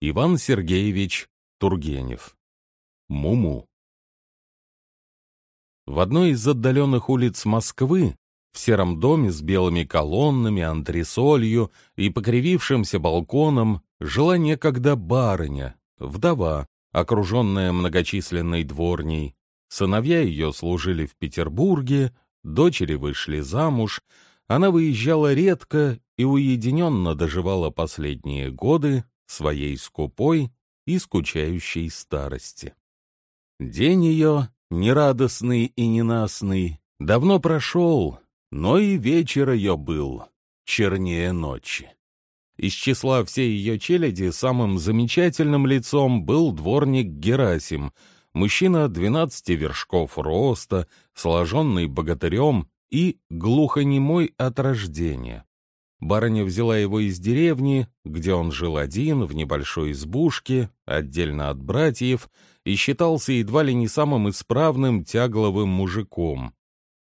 Иван Сергеевич Тургенев. Муму. В одной из отдаленных улиц Москвы, в сером доме с белыми колоннами, антресолью и покривившимся балконом, жила некогда барыня, вдова, окруженная многочисленной дворней. Сыновья ее служили в Петербурге, дочери вышли замуж, она выезжала редко и уединенно доживала последние годы своей скупой и скучающей старости. День ее, нерадостный и ненастный, давно прошел, но и вечер ее был чернее ночи. Из числа всей ее челяди самым замечательным лицом был дворник Герасим, мужчина двенадцати вершков роста, сложенный богатырем и глухонемой от рождения. Барыня взяла его из деревни, где он жил один, в небольшой избушке, отдельно от братьев, и считался едва ли не самым исправным тягловым мужиком.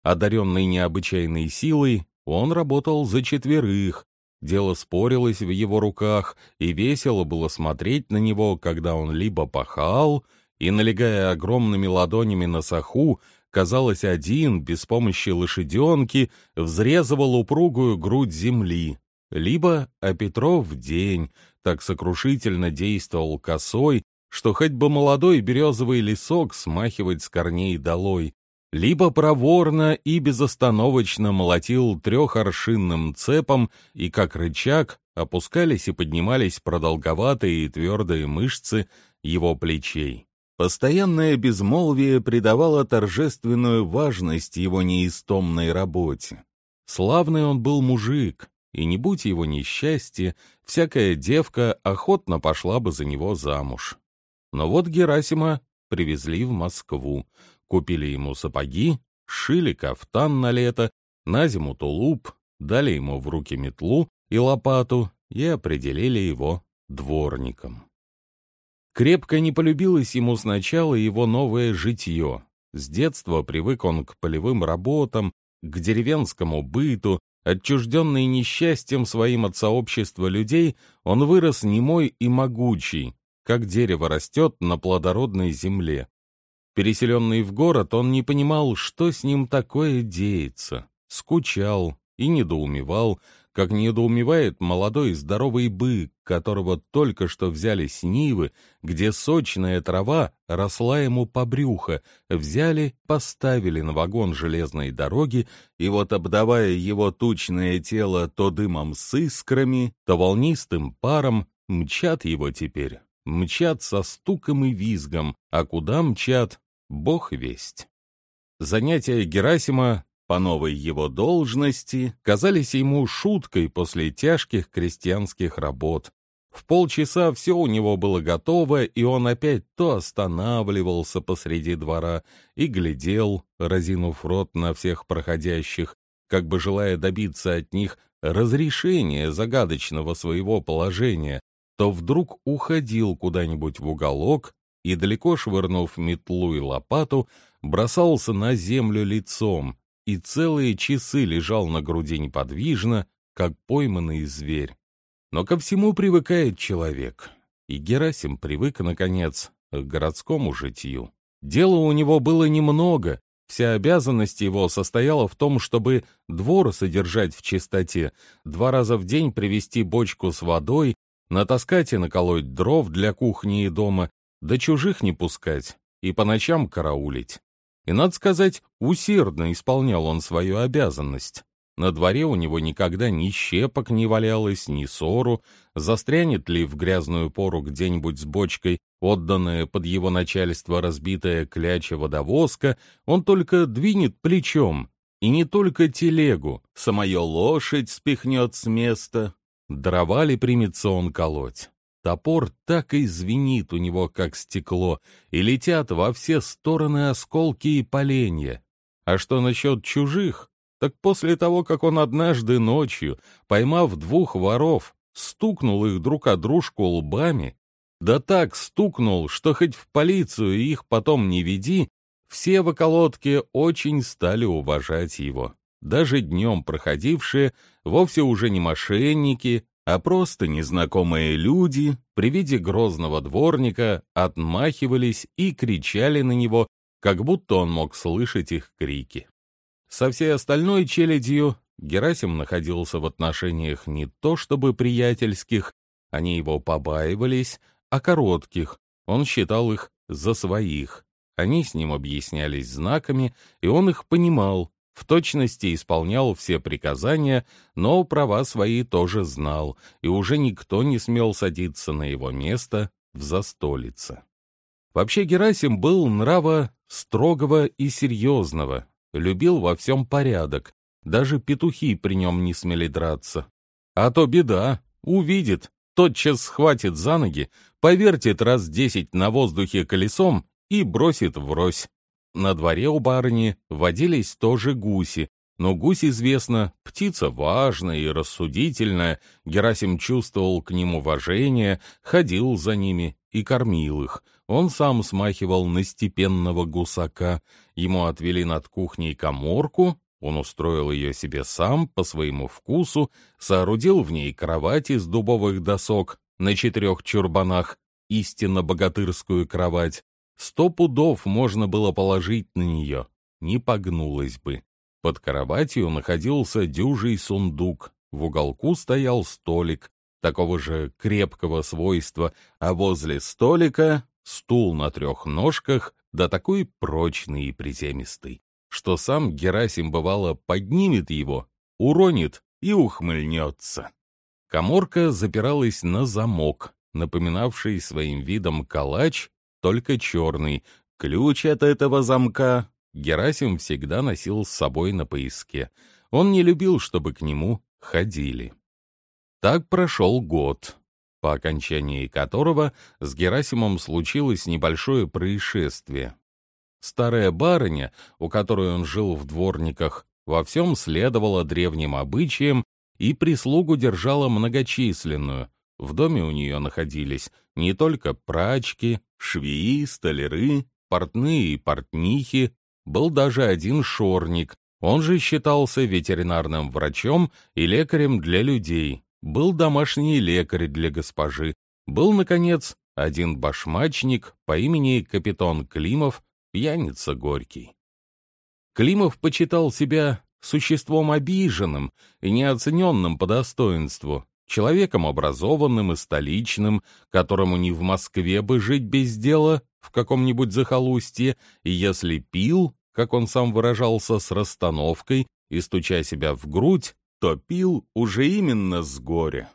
Одаренный необычайной силой, он работал за четверых, Дело спорилось в его руках, и весело было смотреть на него, когда он либо пахал, и, налегая огромными ладонями на саху, казалось, один, без помощи лошаденки, взрезывал упругую грудь земли, либо, а Петров день, так сокрушительно действовал косой, что хоть бы молодой березовый лесок смахивать с корней долой, либо проворно и безостановочно молотил трехоршинным цепом, и как рычаг опускались и поднимались продолговатые и твердые мышцы его плечей. Постоянное безмолвие придавало торжественную важность его неистомной работе. Славный он был мужик, и не будь его несчастье, всякая девка охотно пошла бы за него замуж. Но вот Герасима привезли в Москву, Купили ему сапоги, шили кафтан на лето, на зиму тулуп, дали ему в руки метлу и лопату и определили его дворником. Крепко не полюбилось ему сначала его новое житье. С детства привык он к полевым работам, к деревенскому быту, отчужденный несчастьем своим от сообщества людей, он вырос немой и могучий, как дерево растет на плодородной земле. Переселенный в город, он не понимал, что с ним такое деется. Скучал и недоумевал, как недоумевает молодой здоровый бык, которого только что взяли с Нивы, где сочная трава росла ему по брюхо, взяли, поставили на вагон железной дороги, и вот, обдавая его тучное тело то дымом с искрами, то волнистым паром, мчат его теперь. Мчат со стуком и визгом, а куда мчат, бог весть. Занятия Герасима по новой его должности казались ему шуткой после тяжких крестьянских работ. В полчаса все у него было готово, и он опять то останавливался посреди двора и глядел, разинув рот на всех проходящих, как бы желая добиться от них разрешения загадочного своего положения, то вдруг уходил куда-нибудь в уголок и, далеко швырнув метлу и лопату, бросался на землю лицом и целые часы лежал на груди неподвижно, как пойманный зверь. Но ко всему привыкает человек, и Герасим привык, наконец, к городскому житию. Дела у него было немного, вся обязанность его состояла в том, чтобы двор содержать в чистоте, два раза в день привезти бочку с водой, натаскать и наколоть дров для кухни и дома, да чужих не пускать и по ночам караулить. И, надо сказать, усердно исполнял он свою обязанность. На дворе у него никогда ни щепок не валялось, ни ссору, застрянет ли в грязную пору где-нибудь с бочкой, отданная под его начальство разбитая кляча водовозка, он только двинет плечом, и не только телегу, самая лошадь спихнет с места, дрова ли примется он колоть. Топор так и звенит у него, как стекло, и летят во все стороны осколки и поленья. А что насчет чужих? Так после того, как он однажды ночью, поймав двух воров, стукнул их друг о дружку лбами, да так стукнул, что хоть в полицию их потом не веди, все в околотке очень стали уважать его. Даже днем проходившие вовсе уже не мошенники, а просто незнакомые люди при виде грозного дворника отмахивались и кричали на него, как будто он мог слышать их крики. Со всей остальной челядью Герасим находился в отношениях не то чтобы приятельских, они его побаивались, а коротких, он считал их за своих. Они с ним объяснялись знаками, и он их понимал, в точности исполнял все приказания, но права свои тоже знал, и уже никто не смел садиться на его место в застолице. Вообще Герасим был нрава строгого и серьезного, любил во всем порядок, даже петухи при нем не смели драться. А то беда, увидит, тотчас схватит за ноги, повертит раз десять на воздухе колесом и бросит врозь. На дворе у барыни водились тоже гуси, но гусь, известно, птица важная и рассудительная, Герасим чувствовал к ним уважение, ходил за ними и кормил их. Он сам смахивал на степенного гусака. Ему отвели над кухней коморку, он устроил ее себе сам, по своему вкусу, соорудил в ней кровать из дубовых досок на четырех чурбанах, истинно богатырскую кровать, Сто пудов можно было положить на нее, не погнулась бы. Под кроватью находился дюжий сундук, в уголку стоял столик, такого же крепкого свойства, а возле столика стул на трех ножках, да такой прочный и приземистый, что сам Герасим, бывало, поднимет его, уронит и ухмыльнется. Коморка запиралась на замок, напоминавший своим видом калач только черный. Ключ от этого замка Герасим всегда носил с собой на поиске. Он не любил, чтобы к нему ходили. Так прошел год, по окончании которого с Герасимом случилось небольшое происшествие. Старая барыня, у которой он жил в дворниках, во всем следовала древним обычаям и прислугу держала многочисленную, в доме у нее находились не только прачки, швеи, столяры, портные и портнихи, был даже один шорник, он же считался ветеринарным врачом и лекарем для людей, был домашний лекарь для госпожи, был, наконец, один башмачник по имени капитан Климов, пьяница Горький. Климов почитал себя существом обиженным и неоцененным по достоинству, человеком образованным и столичным, которому не в Москве бы жить без дела, в каком-нибудь захолустье, и если пил, как он сам выражался, с расстановкой и стуча себя в грудь, то пил уже именно с горя.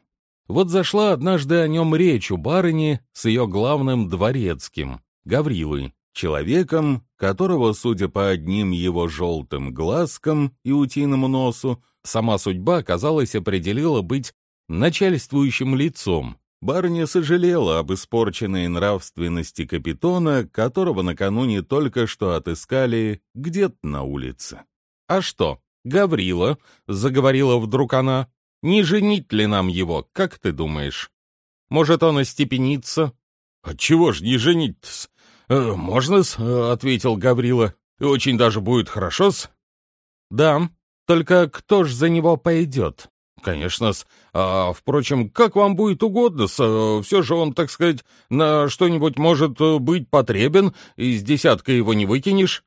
Вот зашла однажды о нем речь у барыни с ее главным дворецким, Гаврилой, человеком, которого, судя по одним его желтым глазкам и утиному носу, сама судьба, казалось, определила быть начальствующим лицом. Барыня сожалела об испорченной нравственности капитона, которого накануне только что отыскали где-то на улице. «А что, Гаврила?» — заговорила вдруг она. «Не женить ли нам его, как ты думаешь? Может, он остепенится?» «Отчего ж не женить-то? Э, «Можно-с», — ответил Гаврила. «Очень даже будет хорошо-с». «Да, только кто ж за него пойдет?» Конечно-с. А, впрочем, как вам будет угодно-с. А, все же он, так сказать, на что-нибудь может э, быть потребен, из десятка его не выкинешь.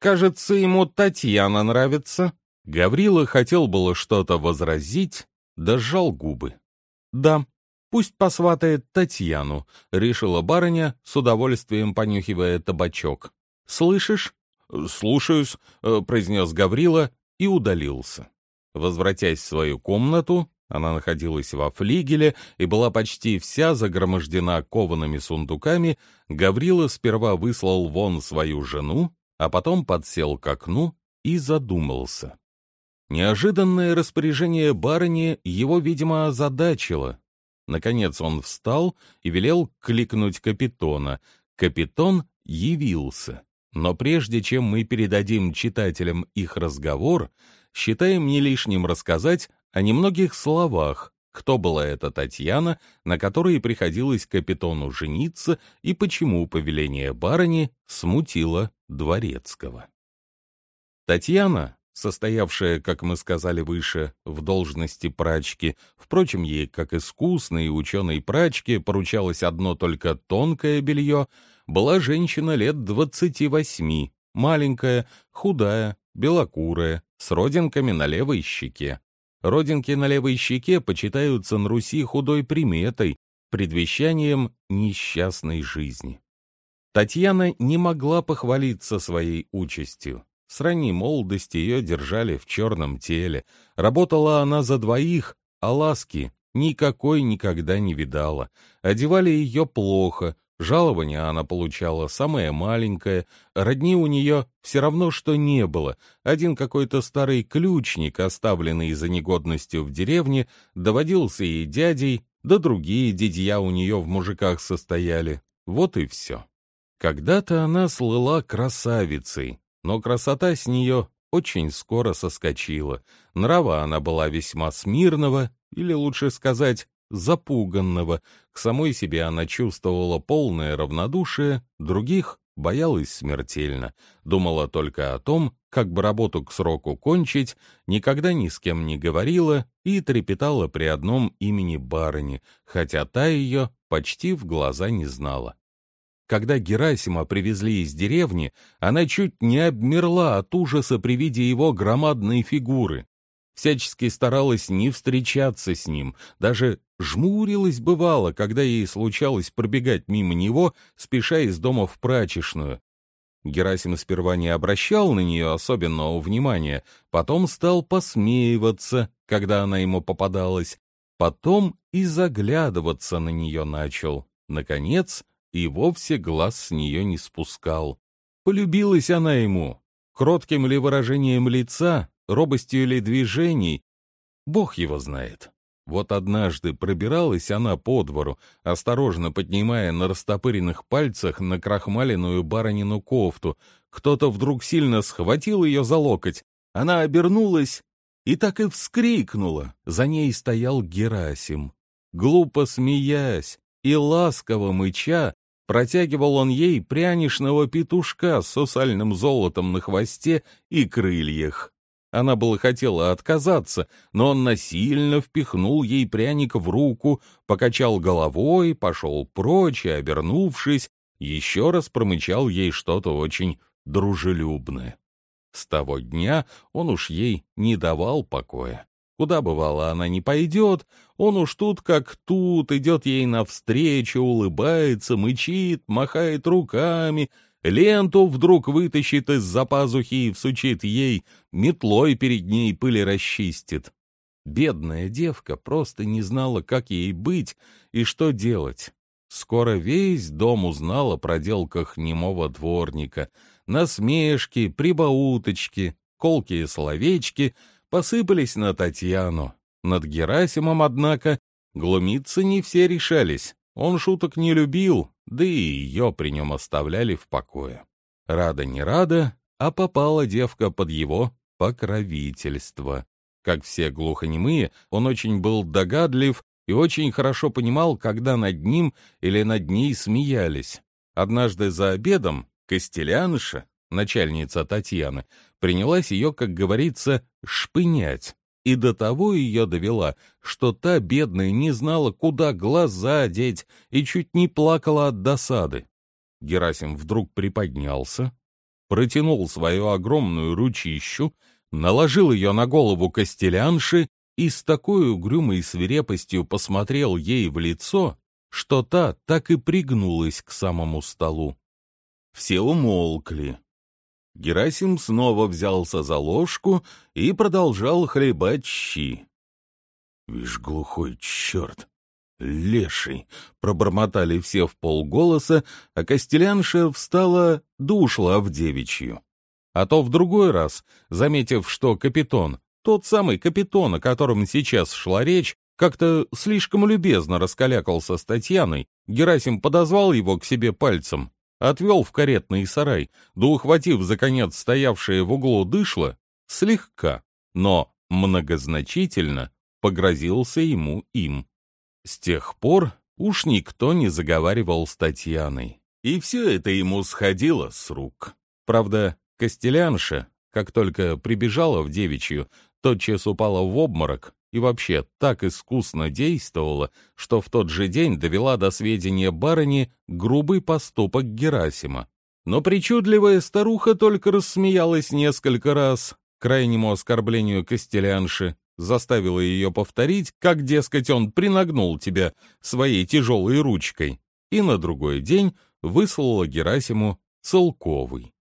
Кажется, ему Татьяна нравится. Гаврила хотел было что-то возразить, да сжал губы. Да, пусть посватает Татьяну, решила барыня, с удовольствием понюхивая табачок. Слышишь? Слушаюсь, э, произнес Гаврила и удалился. Возвратясь в свою комнату, она находилась во флигеле и была почти вся загромождена коваными сундуками, Гаврила сперва выслал вон свою жену, а потом подсел к окну и задумался. Неожиданное распоряжение барыни его, видимо, озадачило. Наконец он встал и велел кликнуть капитона. Капитон явился. Но прежде чем мы передадим читателям их разговор, считаем не лишним рассказать о немногих словах, кто была эта Татьяна, на которой приходилось капитону жениться и почему повеление барыни смутило Дворецкого. Татьяна, состоявшая, как мы сказали выше, в должности прачки. Впрочем, ей, как искусной и ученой прачке, поручалось одно только тонкое белье, была женщина лет двадцати восьми, маленькая, худая, белокурая, с родинками на левой щеке. Родинки на левой щеке почитаются на Руси худой приметой, предвещанием несчастной жизни. Татьяна не могла похвалиться своей участью. С ранней молодости ее держали в черном теле. Работала она за двоих, а ласки никакой никогда не видала. Одевали ее плохо, жалование она получала самое маленькое, родни у нее все равно что не было. Один какой-то старый ключник, оставленный за негодностью в деревне, доводился ей дядей, да другие дядья у нее в мужиках состояли. Вот и все. Когда-то она слыла красавицей, но красота с нее очень скоро соскочила. Нрава она была весьма смирного, или лучше сказать, запуганного. К самой себе она чувствовала полное равнодушие, других боялась смертельно. Думала только о том, как бы работу к сроку кончить, никогда ни с кем не говорила и трепетала при одном имени барыни, хотя та ее почти в глаза не знала. Когда Герасима привезли из деревни, она чуть не обмерла от ужаса при виде его громадной фигуры. Всячески старалась не встречаться с ним, даже жмурилась бывало, когда ей случалось пробегать мимо него, спеша из дома в прачечную. Герасим сперва не обращал на нее особенного внимания, потом стал посмеиваться, когда она ему попадалась, потом и заглядываться на нее начал. Наконец, и вовсе глаз с нее не спускал. Полюбилась она ему. Кротким ли выражением лица, робостью ли движений, бог его знает. Вот однажды пробиралась она по двору, осторожно поднимая на растопыренных пальцах на крахмаленную баранину кофту. Кто-то вдруг сильно схватил ее за локоть. Она обернулась и так и вскрикнула. За ней стоял Герасим. Глупо смеясь и ласково мыча, Протягивал он ей прянишного петушка с сусальным золотом на хвосте и крыльях. Она было хотела отказаться, но он насильно впихнул ей пряник в руку, покачал головой, пошел прочь и, обернувшись, еще раз промычал ей что-то очень дружелюбное. С того дня он уж ей не давал покоя. Куда, бывало, она не пойдет, он уж тут как тут, идет ей навстречу, улыбается, мычит, махает руками, ленту вдруг вытащит из-за пазухи и всучит ей, метлой перед ней пыли расчистит. Бедная девка просто не знала, как ей быть и что делать. Скоро весь дом узнал о проделках немого дворника. Насмешки, прибауточки, колкие словечки — посыпались на Татьяну. Над Герасимом, однако, глумиться не все решались. Он шуток не любил, да и ее при нем оставляли в покое. Рада не рада, а попала девка под его покровительство. Как все глухонемые, он очень был догадлив и очень хорошо понимал, когда над ним или над ней смеялись. Однажды за обедом Костелянша, начальница Татьяны, принялась ее, как говорится, шпынять. И до того ее довела, что та, бедная, не знала, куда глаза деть, и чуть не плакала от досады. Герасим вдруг приподнялся, протянул свою огромную ручищу, наложил ее на голову костелянши и с такой угрюмой свирепостью посмотрел ей в лицо, что та так и пригнулась к самому столу. Все умолкли, Герасим снова взялся за ложку и продолжал хлебать щи. «Вишь, глухой черт! Леший!» — пробормотали все в полголоса, а Костелянша встала, душла в девичью. А то в другой раз, заметив, что капитон, тот самый капитон, о котором сейчас шла речь, как-то слишком любезно раскалякался с Татьяной, Герасим подозвал его к себе пальцем отвел в каретный сарай, да ухватив за конец стоявшее в углу дышло, слегка, но многозначительно погрозился ему им. С тех пор уж никто не заговаривал с Татьяной, и все это ему сходило с рук. Правда, Костелянша как только прибежала в девичью, тотчас упала в обморок и вообще так искусно действовала, что в тот же день довела до сведения барыни грубый поступок Герасима. Но причудливая старуха только рассмеялась несколько раз, крайнему оскорблению Костелянши, заставила ее повторить, как, дескать, он принагнул тебя своей тяжелой ручкой, и на другой день выслала Герасиму целковый.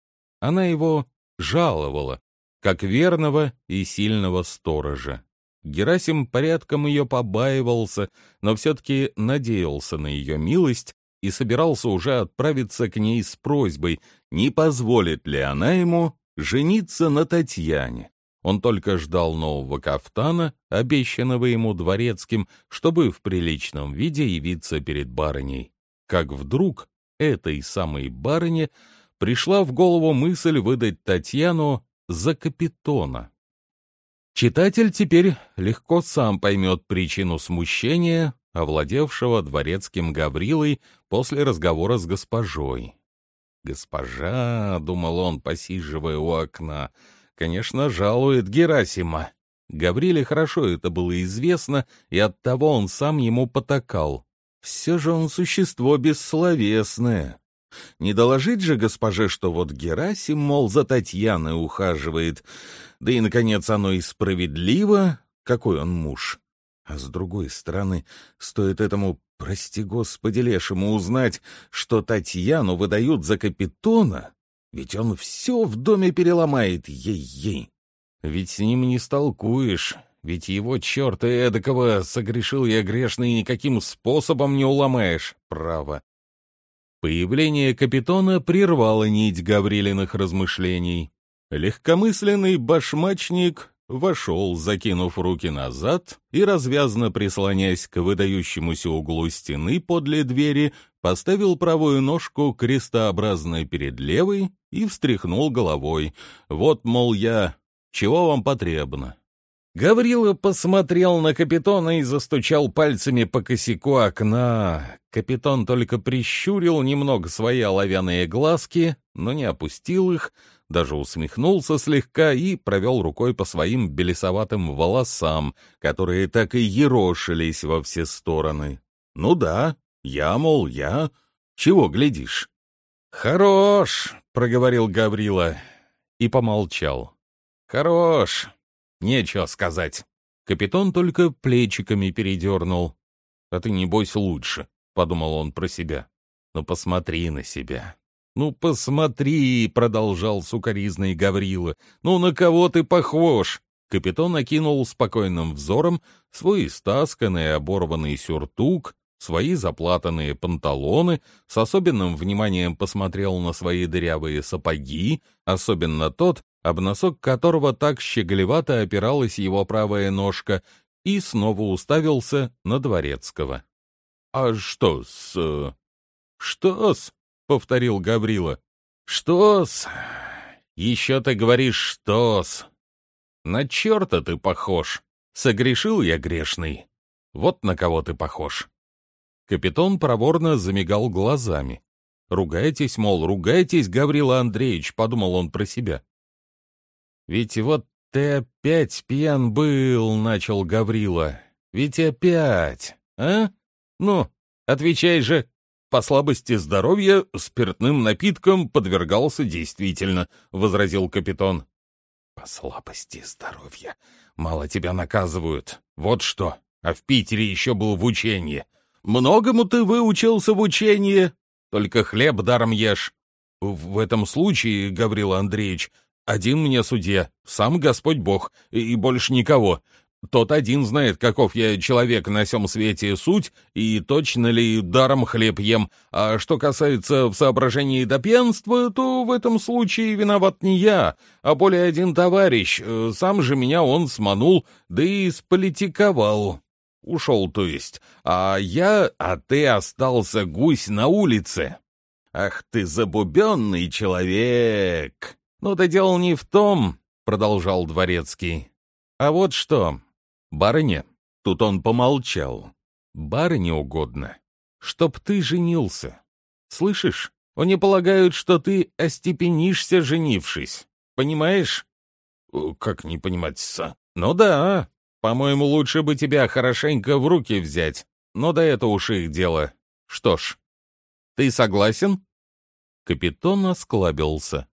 Она его жаловала, как верного и сильного сторожа. Герасим порядком ее побаивался, но все-таки надеялся на ее милость и собирался уже отправиться к ней с просьбой, не позволит ли она ему жениться на Татьяне. Он только ждал нового кафтана, обещанного ему дворецким, чтобы в приличном виде явиться перед барыней. Как вдруг этой самой барыне пришла в голову мысль выдать Татьяну за капитона. Читатель теперь легко сам поймет причину смущения, овладевшего дворецким Гаврилой после разговора с госпожой. «Госпожа», — думал он, посиживая у окна, — «конечно, жалует Герасима». Гавриле хорошо это было известно, и оттого он сам ему потакал. Все же он существо бессловесное. Не доложить же госпоже, что вот Герасим, мол, за Татьяной ухаживает. Да и, наконец, оно и справедливо, какой он муж. А с другой стороны, стоит этому, прости господи, лешему узнать, что Татьяну выдают за капитона, ведь он все в доме переломает, ей-ей. Ведь с ним не столкуешь, ведь его черта эдакого согрешил я грешный никаким способом не уломаешь, право. Появление капитона прервало нить Гаврилиных размышлений. Легкомысленный башмачник вошел, закинув руки назад и, развязно прислонясь к выдающемуся углу стены подле двери, поставил правую ножку крестообразной перед левой и встряхнул головой. «Вот, мол, я... Чего вам потребно?» Гаврила посмотрел на капитона и застучал пальцами по косяку окна. Капитан только прищурил немного свои оловянные глазки, но не опустил их, даже усмехнулся слегка и провел рукой по своим белесоватым волосам, которые так и ерошились во все стороны. «Ну да, я, мол, я. Чего глядишь?» «Хорош!» — проговорил Гаврила и помолчал. «Хорош! Нечего сказать. Капитан только плечиками передернул. «А ты, небось, лучше», — подумал он про себя. «Ну, посмотри на себя». «Ну, посмотри», — продолжал сукоризный Гаврила. «Ну, на кого ты похож?» Капитан окинул спокойным взором свой истасканный оборванный сюртук, свои заплатанные панталоны, с особенным вниманием посмотрел на свои дырявые сапоги, особенно тот, об носок которого так щеголевато опиралась его правая ножка, и снова уставился на Дворецкого. — А что с... что-с? — повторил Гаврила. — Что-с? Еще ты говоришь «что-с». На черта ты похож. Согрешил я грешный. Вот на кого ты похож. Капитан проворно замигал глазами. «Ругайтесь, мол, ругайтесь, Гаврила Андреевич», — подумал он про себя. «Ведь вот ты опять пьян был», — начал Гаврила. «Ведь опять, а? Ну, отвечай же». «По слабости здоровья спиртным напитком подвергался действительно», — возразил капитан. «По слабости здоровья. Мало тебя наказывают. Вот что. А в Питере еще был в учении. Многому ты выучился в учении. Только хлеб даром ешь. В этом случае, Гаврил Андреевич, один мне судья, сам Господь Бог, и больше никого. Тот один знает, каков я человек на сём свете суть, и точно ли даром хлеб ем. А что касается в соображении до пьянства, то в этом случае виноват не я, а более один товарищ. Сам же меня он сманул, да и сполитиковал. Ушел, то есть. А я, а ты остался гусь на улице. Ах ты забубенный человек! «Ну да дело не в том», — продолжал Дворецкий. «А вот что, барыня...» Тут он помолчал. «Барыне угодно, чтоб ты женился. Слышишь, они полагают, что ты остепенишься, женившись. Понимаешь? Как не понимать-то? Ну да, по-моему, лучше бы тебя хорошенько в руки взять. Но да это уж их дело. Что ж, ты согласен? Капитан осклабился.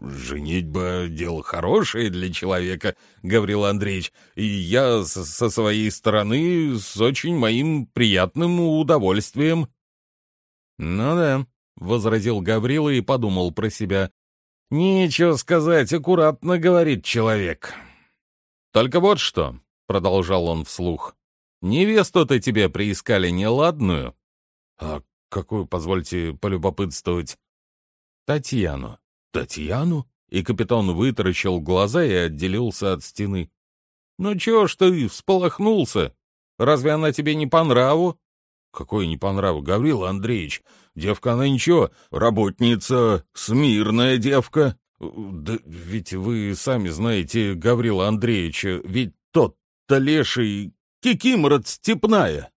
«Женитьба — дело хорошее для человека, — говорил Андреевич, — и я со своей стороны с очень моим приятным удовольствием». «Ну да», — возразил Гаврила и подумал про себя. «Нечего сказать, аккуратно говорит человек». «Только вот что», — продолжал он вслух, — «невесту-то тебе приискали неладную». «А какую, позвольте полюбопытствовать?» «Татьяну». «Татьяну?» И капитан вытаращил глаза и отделился от стены. «Ну чего ж ты всполохнулся? Разве она тебе не по нраву?» «Какой не по нраву, Гаврил Андреевич? Девка она ничего, работница, смирная девка. Да ведь вы сами знаете Гаврила Андреевича, ведь тот-то леший кикиморот степная.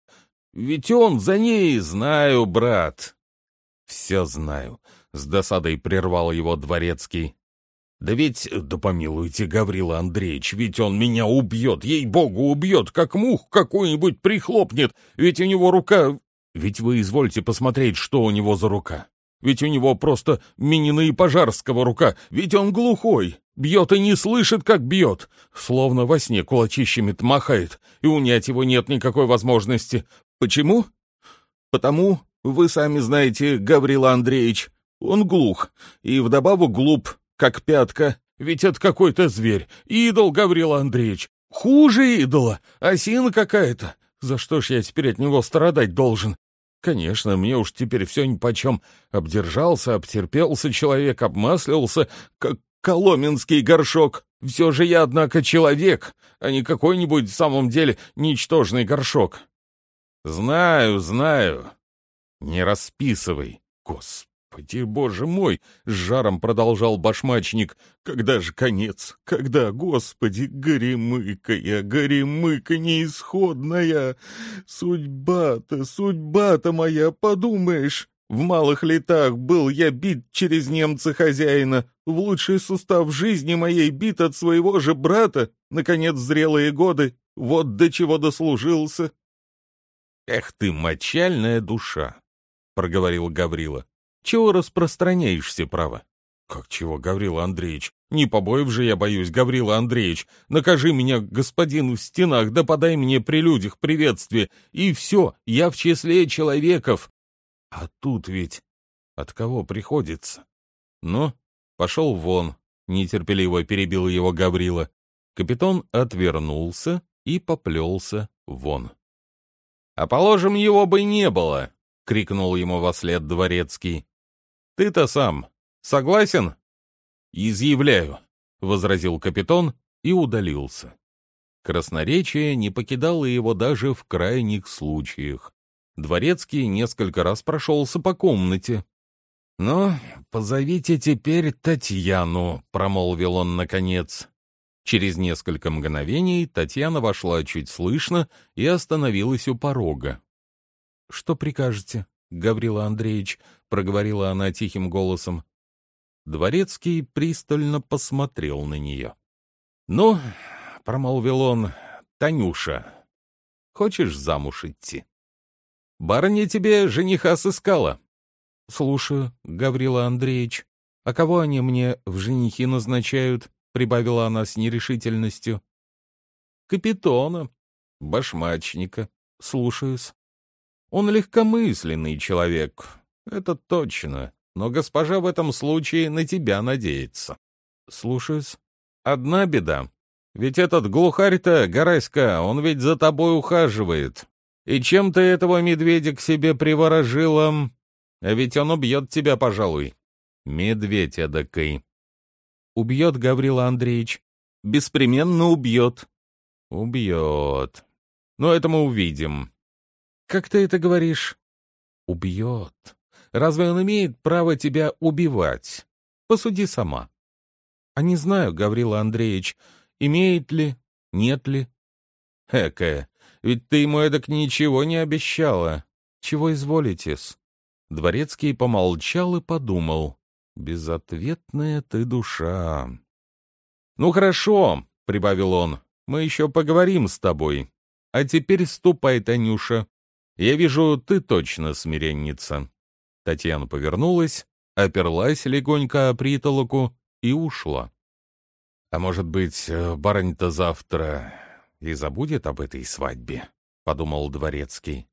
Ведь он за ней, знаю, брат». «Все знаю», — с досадой прервал его дворецкий. «Да ведь, да помилуйте, Гаврила Андреевич, ведь он меня убьет, ей-богу, убьет, как мух какую-нибудь прихлопнет, ведь у него рука... Ведь вы извольте посмотреть, что у него за рука. Ведь у него просто Минина и Пожарского рука, ведь он глухой, бьет и не слышит, как бьет, словно во сне кулачищами махает, и унять его нет никакой возможности. Почему? Потому, вы сами знаете, Гаврила Андреевич, он глух и вдобавок глуп, как пятка, ведь это какой-то зверь, идол Гаврила Андреевич. Хуже идола, осина какая-то. За что ж я теперь от него страдать должен? Конечно, мне уж теперь все нипочем. Обдержался, обтерпелся человек, обмаслился, как коломенский горшок. Все же я, однако, человек, а не какой-нибудь в самом деле ничтожный горшок. Знаю, знаю. Не расписывай, Господи. «Господи, боже мой!» — с жаром продолжал башмачник. «Когда же конец? Когда, Господи, горемыка я, горемыка неисходная! Судьба-то, судьба-то моя, подумаешь!» В малых летах был я бит через немца хозяина, в лучший сустав жизни моей бит от своего же брата, наконец, зрелые годы, вот до чего дослужился. — Эх ты, мочальная душа! — проговорил Гаврила. Чего распространяешься, право? Как чего, Гаврила Андреевич? Не побоев же я боюсь, Гаврила Андреевич. Накажи меня, господин, в стенах, да подай мне при людях приветствие. И все, я в числе человеков. А тут ведь от кого приходится? Ну, пошел вон, нетерпеливо перебил его Гаврила. Капитан отвернулся и поплелся вон. «А положим, его бы не было!» — крикнул ему во след дворецкий. Ты-то сам согласен? Изъявляю, возразил капитан и удалился. Красноречие не покидало его даже в крайних случаях. Дворецкий несколько раз прошелся по комнате. «Ну, позовите теперь Татьяну», — промолвил он наконец. Через несколько мгновений Татьяна вошла чуть слышно и остановилась у порога. «Что прикажете?» Гаврила Андреевич, — проговорила она тихим голосом. Дворецкий пристально посмотрел на нее. — Ну, — промолвил он, — Танюша, хочешь замуж идти? — Барыня тебе жениха сыскала. — Слушаю, Гаврила Андреевич. А кого они мне в женихи назначают? — прибавила она с нерешительностью. — Капитона, башмачника. Слушаюсь. Он легкомысленный человек, это точно, но госпожа в этом случае на тебя надеется. Слушаюсь. Одна беда. Ведь этот глухарь-то, Гараська, он ведь за тобой ухаживает. И чем ты этого медведя к себе приворожила? А ведь он убьет тебя, пожалуй. Медведь эдакой. Убьет Гаврила Андреевич. Беспременно убьет. Убьет. Но это мы увидим. Как ты это говоришь? Убьет. Разве он имеет право тебя убивать? Посуди сама. А не знаю, Гаврила Андреевич, имеет ли, нет ли. Экая, ведь ты ему эдак ничего не обещала. Чего изволитесь? Дворецкий помолчал и подумал. Безответная ты душа. «Ну хорошо», — прибавил он, — «мы еще поговорим с тобой. А теперь ступай, Танюша. Я вижу, ты точно смиренница». Татьяна повернулась, оперлась легонько о притолоку и ушла. «А может быть, э, барынь-то завтра и забудет об этой свадьбе?» — подумал Дворецкий.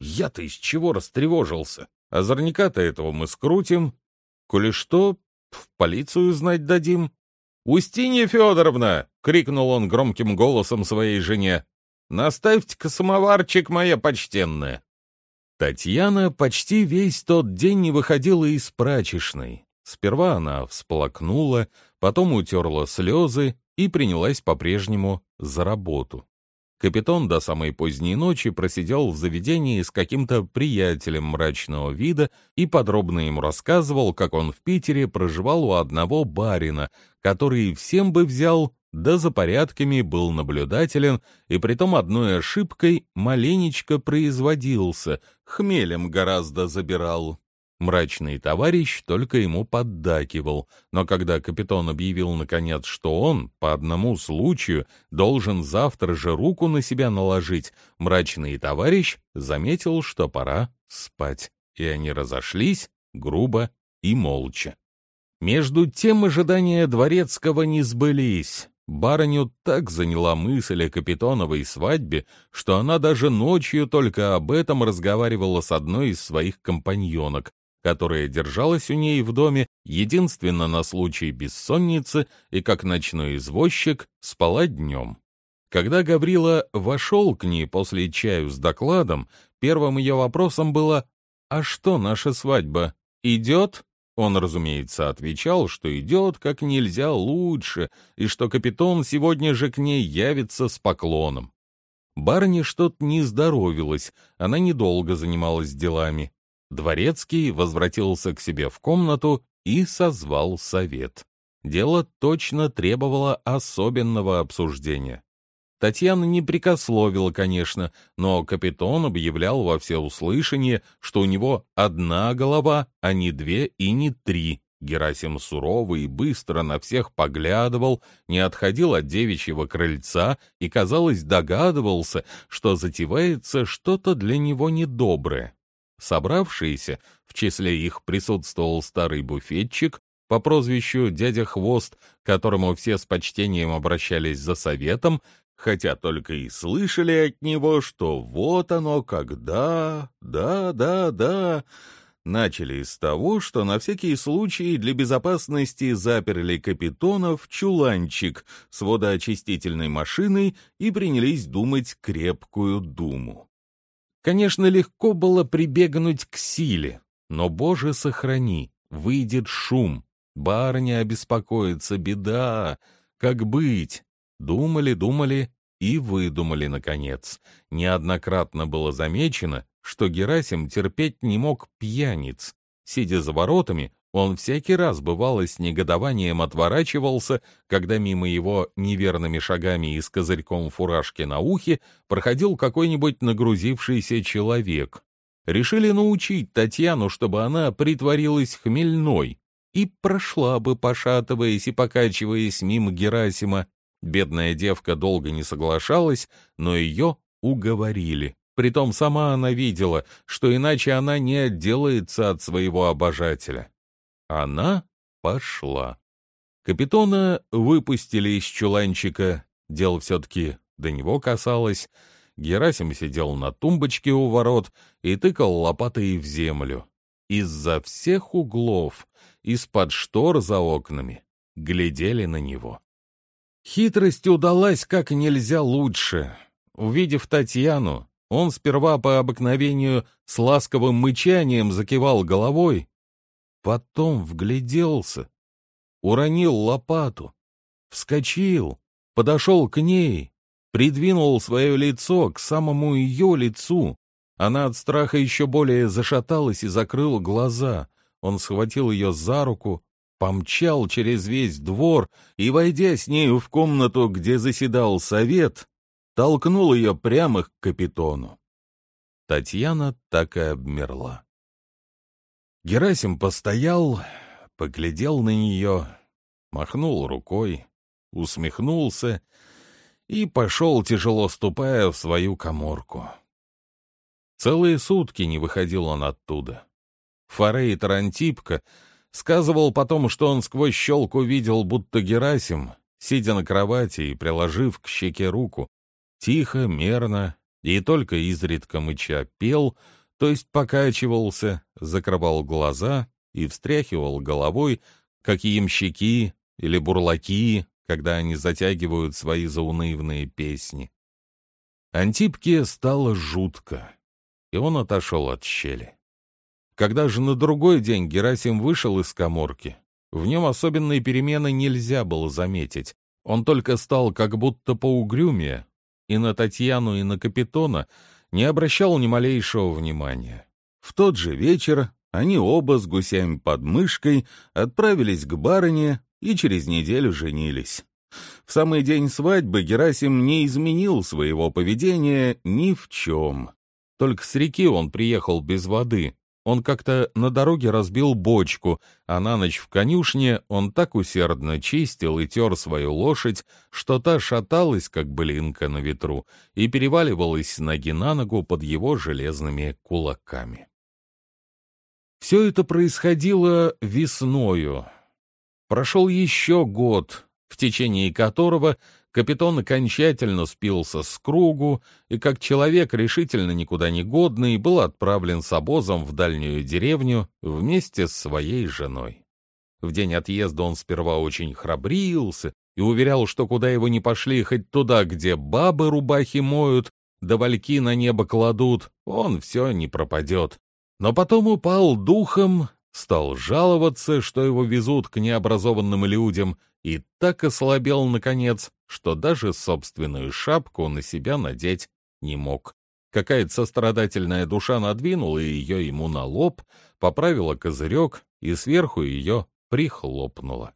«Я-то из чего растревожился? Озорняка-то этого мы скрутим. Коли что, в полицию знать дадим». «Устинья Федоровна!» — крикнул он громким голосом своей жене. «Наставьте-ка самоварчик, моя почтенная!» Татьяна почти весь тот день не выходила из прачечной. Сперва она всплакнула, потом утерла слезы и принялась по-прежнему за работу. Капитан до самой поздней ночи просидел в заведении с каким-то приятелем мрачного вида и подробно ему рассказывал, как он в Питере проживал у одного барина, который всем бы взял, да за порядками был наблюдателен, и притом одной ошибкой маленечко производился, хмелем гораздо забирал. Мрачный товарищ только ему поддакивал, но когда капитан объявил наконец, что он, по одному случаю, должен завтра же руку на себя наложить, мрачный товарищ заметил, что пора спать, и они разошлись грубо и молча. Между тем ожидания дворецкого не сбылись. Барыню так заняла мысль о капитоновой свадьбе, что она даже ночью только об этом разговаривала с одной из своих компаньонок, которая держалась у ней в доме единственно на случай бессонницы и, как ночной извозчик, спала днем. Когда Гаврила вошел к ней после чаю с докладом, первым ее вопросом было «А что наша свадьба? Идет?» Он, разумеется, отвечал, что идет как нельзя лучше, и что капитан сегодня же к ней явится с поклоном. Барыне что-то не здоровилось, она недолго занималась делами. Дворецкий возвратился к себе в комнату и созвал совет. Дело точно требовало особенного обсуждения. Татьяна не прикословила, конечно, но капитан объявлял во всеуслышание, что у него одна голова, а не две и не три. Герасим сурово и быстро на всех поглядывал, не отходил от девичьего крыльца и, казалось, догадывался, что затевается что-то для него недоброе. Собравшиеся, в числе их присутствовал старый буфетчик по прозвищу «Дядя Хвост», которому все с почтением обращались за советом, хотя только и слышали от него, что вот оно когда, да, да, да. Начали с того, что на всякий случай для безопасности заперли капитона в чуланчик с водоочистительной машиной и принялись думать крепкую думу. Конечно, легко было прибегнуть к силе, но, боже, сохрани, выйдет шум, барыня обеспокоится, беда, как быть? Думали, думали и выдумали, наконец. Неоднократно было замечено, что Герасим терпеть не мог пьяниц. Сидя за воротами, он всякий раз, бывало, с негодованием отворачивался, когда мимо его неверными шагами и с козырьком фуражки на ухе проходил какой-нибудь нагрузившийся человек. Решили научить Татьяну, чтобы она притворилась хмельной и прошла бы, пошатываясь и покачиваясь мимо Герасима. Бедная девка долго не соглашалась, но ее уговорили. Притом сама она видела, что иначе она не отделается от своего обожателя. Она пошла. Капитона выпустили из чуланчика, дело все-таки до него касалось. Герасим сидел на тумбочке у ворот и тыкал лопатой в землю. Из-за всех углов, из-под штор за окнами, глядели на него. Хитрость удалась как нельзя лучше. Увидев Татьяну, он сперва по обыкновению с ласковым мычанием закивал головой, Потом вгляделся, уронил лопату, вскочил, подошел к ней, придвинул свое лицо к самому ее лицу. Она от страха еще более зашаталась и закрыла глаза. Он схватил ее за руку, помчал через весь двор и, войдя с нею в комнату, где заседал совет, толкнул ее прямо к капитону. Татьяна так и обмерла. Герасим постоял, поглядел на нее, махнул рукой, усмехнулся и пошел, тяжело ступая, в свою коморку. Целые сутки не выходил он оттуда. Форейтер Антипка сказывал потом, что он сквозь щелку видел, будто Герасим, сидя на кровати и приложив к щеке руку, тихо, мерно и только изредка мыча пел, то есть покачивался, закрывал глаза и встряхивал головой, как ямщики или бурлаки, когда они затягивают свои заунывные песни. Антипке стало жутко, и он отошел от щели. Когда же на другой день Герасим вышел из коморки, в нем особенные перемены нельзя было заметить. Он только стал как будто поугрюмее, и на Татьяну, и на Капитона не обращал ни малейшего внимания. В тот же вечер они оба с гусями под мышкой отправились к барыне и через неделю женились. В самый день свадьбы Герасим не изменил своего поведения ни в чем. Только с реки он приехал без воды, он как-то на дороге разбил бочку, а на ночь в конюшне он так усердно чистил и тер свою лошадь, что та шаталась, как блинка на ветру, и переваливалась ноги на ногу под его железными кулаками. Все это происходило весною. Прошел еще год, в течение которого Капитан окончательно спился с кругу и, как человек решительно никуда не годный, был отправлен с обозом в дальнюю деревню вместе с своей женой. В день отъезда он сперва очень храбрился и уверял, что куда его не пошли, хоть туда, где бабы рубахи моют, да вальки на небо кладут, он все не пропадет. Но потом упал духом, стал жаловаться, что его везут к необразованным людям, и так ослабел, наконец, что даже собственную шапку на себя надеть не мог. Какая-то сострадательная душа надвинула ее ему на лоб, поправила козырек и сверху ее прихлопнула.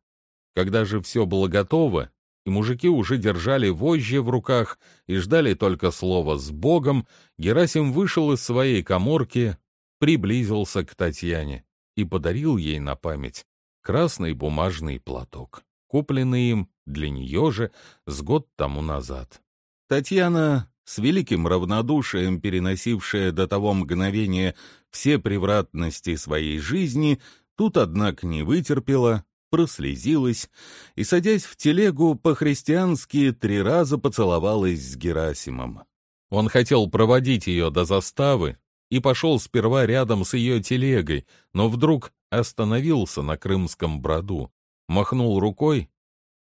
Когда же все было готово, и мужики уже держали вожжи в руках и ждали только слова «с Богом», Герасим вышел из своей коморки, приблизился к Татьяне и подарил ей на память красный бумажный платок купленный им для нее же с год тому назад. Татьяна, с великим равнодушием переносившая до того мгновения все превратности своей жизни, тут, однако, не вытерпела, прослезилась и, садясь в телегу, по-христиански три раза поцеловалась с Герасимом. Он хотел проводить ее до заставы и пошел сперва рядом с ее телегой, но вдруг остановился на Крымском броду махнул рукой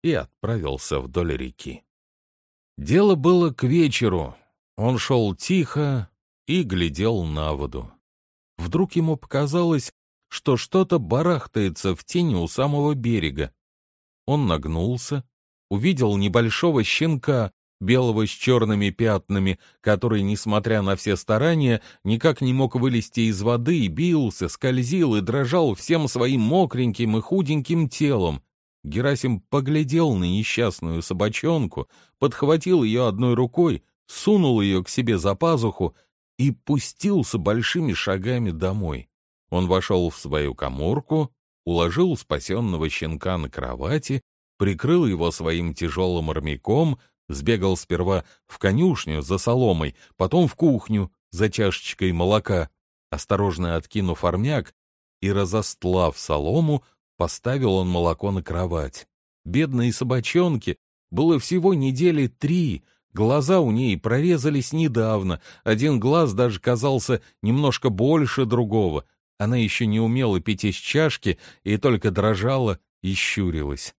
и отправился вдоль реки. Дело было к вечеру. Он шел тихо и глядел на воду. Вдруг ему показалось, что что-то барахтается в тени у самого берега. Он нагнулся, увидел небольшого щенка, белого с черными пятнами, который, несмотря на все старания, никак не мог вылезти из воды, бился, скользил и дрожал всем своим мокреньким и худеньким телом. Герасим поглядел на несчастную собачонку, подхватил ее одной рукой, сунул ее к себе за пазуху и пустился большими шагами домой. Он вошел в свою коморку, уложил спасенного щенка на кровати, прикрыл его своим тяжелым армяком, Сбегал сперва в конюшню за соломой, потом в кухню за чашечкой молока. Осторожно откинув армяк и разостлав солому, поставил он молоко на кровать. Бедной собачонке было всего недели три, глаза у ней прорезались недавно, один глаз даже казался немножко больше другого. Она еще не умела пить из чашки и только дрожала и щурилась.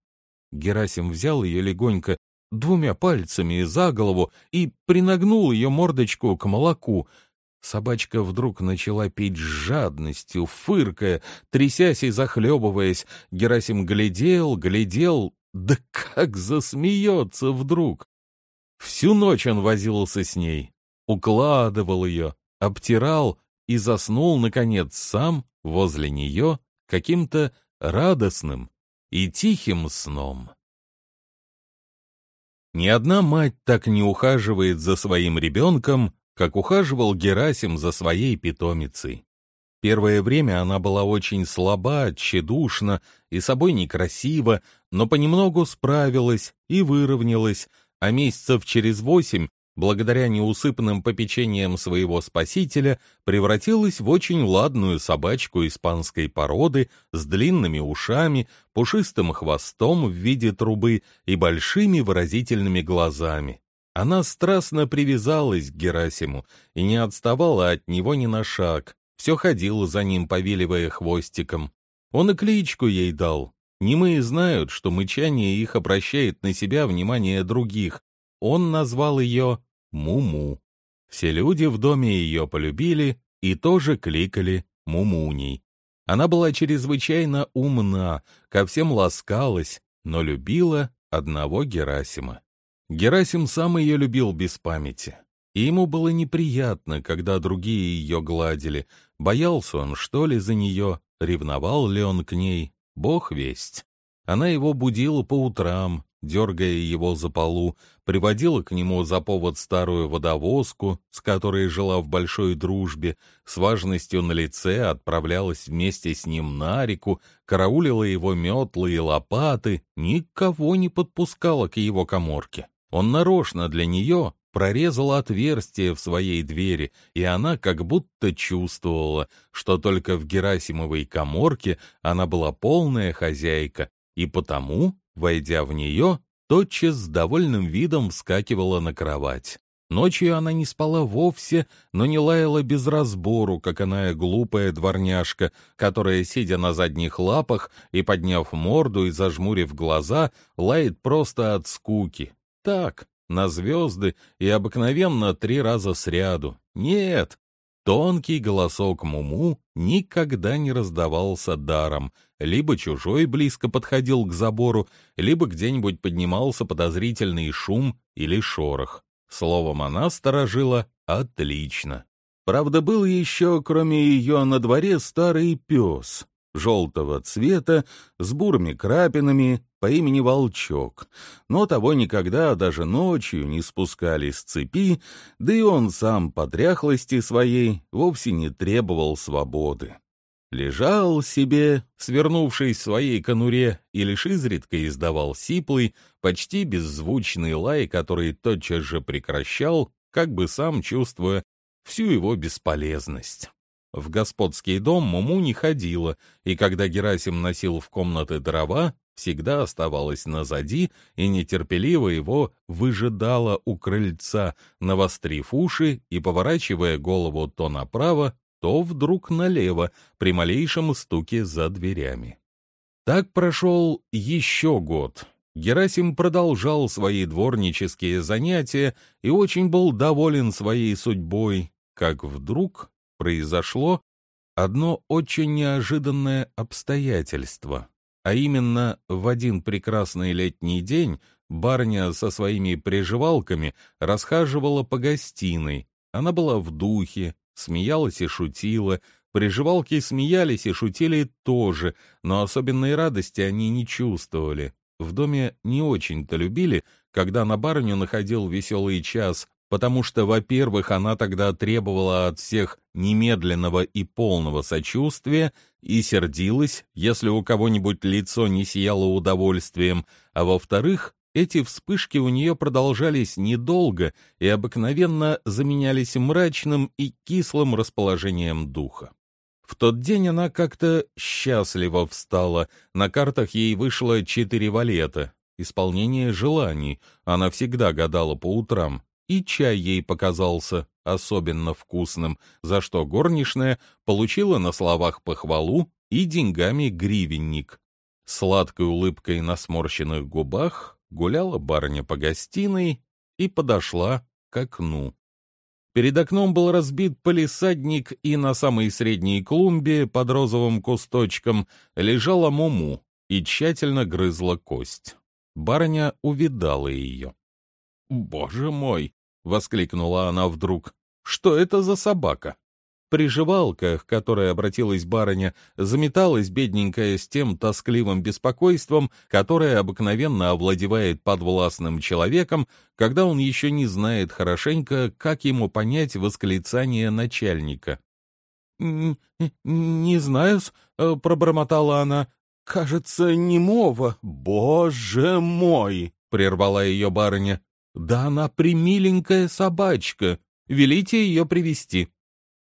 Герасим взял ее легонько двумя пальцами за голову и принагнул ее мордочку к молоку. Собачка вдруг начала пить с жадностью, фыркая, трясясь и захлебываясь. Герасим глядел, глядел, да как засмеется вдруг! Всю ночь он возился с ней, укладывал ее, обтирал и заснул, наконец, сам возле нее каким-то радостным и тихим сном. Ни одна мать так не ухаживает за своим ребенком, как ухаживал Герасим за своей питомицей. Первое время она была очень слаба, тщедушна и собой некрасива, но понемногу справилась и выровнялась, а месяцев через восемь, благодаря неусыпанным попечениям своего спасителя, превратилась в очень ладную собачку испанской породы с длинными ушами, пушистым хвостом в виде трубы и большими выразительными глазами. Она страстно привязалась к Герасиму и не отставала от него ни на шаг, все ходила за ним, повиливая хвостиком. Он и кличку ей дал. Немые знают, что мычание их обращает на себя внимание других. Он назвал ее Муму. Все люди в доме ее полюбили и тоже кликали Мумуней. Она была чрезвычайно умна, ко всем ласкалась, но любила одного Герасима. Герасим сам ее любил без памяти. И ему было неприятно, когда другие ее гладили. Боялся он, что ли, за нее, ревновал ли он к ней, бог весть. Она его будила по утрам, дергая его за полу, приводила к нему за повод старую водовозку, с которой жила в большой дружбе, с важностью на лице отправлялась вместе с ним на реку, караулила его метлы и лопаты, никого не подпускала к его коморке. Он нарочно для нее прорезала отверстие в своей двери, и она как будто чувствовала, что только в Герасимовой коморке она была полная хозяйка, и потому, войдя в нее, тотчас с довольным видом вскакивала на кровать. Ночью она не спала вовсе, но не лаяла без разбору, как она глупая дворняжка, которая, сидя на задних лапах и подняв морду и зажмурив глаза, лает просто от скуки. Так, на звезды и обыкновенно три раза сряду. Нет, тонкий голосок Муму никогда не раздавался даром. Либо чужой близко подходил к забору, либо где-нибудь поднимался подозрительный шум или шорох. Словом, она сторожила отлично. Правда, был еще, кроме ее, на дворе старый пес, желтого цвета, с бурыми крапинами, по имени Волчок, но того никогда даже ночью не спускали с цепи, да и он сам по дряхлости своей вовсе не требовал свободы. Лежал себе, свернувшись в своей конуре, и лишь изредка издавал сиплый, почти беззвучный лай, который тотчас же прекращал, как бы сам чувствуя всю его бесполезность. В господский дом Муму не ходила, и когда Герасим носил в комнаты дрова, всегда оставалась назади и нетерпеливо его выжидала у крыльца, навострив уши и поворачивая голову то направо, то вдруг налево при малейшем стуке за дверями. Так прошел еще год. Герасим продолжал свои дворнические занятия и очень был доволен своей судьбой, как вдруг произошло одно очень неожиданное обстоятельство. А именно, в один прекрасный летний день барыня со своими приживалками расхаживала по гостиной. Она была в духе, смеялась и шутила. Приживалки смеялись и шутили тоже, но особенной радости они не чувствовали. В доме не очень-то любили, когда на барыню находил веселый час, потому что, во-первых, она тогда требовала от всех немедленного и полного сочувствия и сердилась, если у кого-нибудь лицо не сияло удовольствием, а во-вторых, эти вспышки у нее продолжались недолго и обыкновенно заменялись мрачным и кислым расположением духа. В тот день она как-то счастливо встала, на картах ей вышло четыре валета, исполнение желаний, она всегда гадала по утрам, и чай ей показался особенно вкусным, за что горничная получила на словах похвалу и деньгами гривенник. Сладкой улыбкой на сморщенных губах гуляла барыня по гостиной и подошла к окну. Перед окном был разбит полисадник, и на самой средней клумбе под розовым кусточком лежала муму и тщательно грызла кость. Барыня увидала ее. «Боже мой!» — воскликнула она вдруг. «Что это за собака?» При жевалках, к которой обратилась барыня, заметалась бедненькая с тем тоскливым беспокойством, которое обыкновенно овладевает подвластным человеком, когда он еще не знает хорошенько, как ему понять восклицание начальника. не знаю, э, пробормотала она. Кажется, немого. Боже мой! прервала ее барыня. Да она примиленькая собачка. Велите ее привести.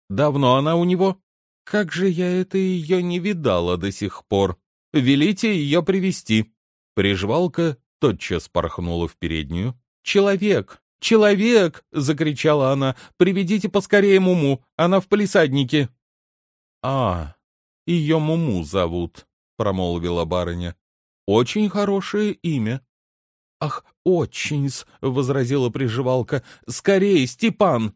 Давно она у него? Как же я это ее не видала до сих пор. Велите ее привести. Прижвалка тотчас порхнула в переднюю. «Человек! Человек!» — закричала она. «Приведите поскорее Муму, она в палисаднике!» «А, ее Муму зовут», — промолвила барыня. «Очень хорошее имя». «Ах, очень-с», — возразила приживалка. «Скорее, Степан!»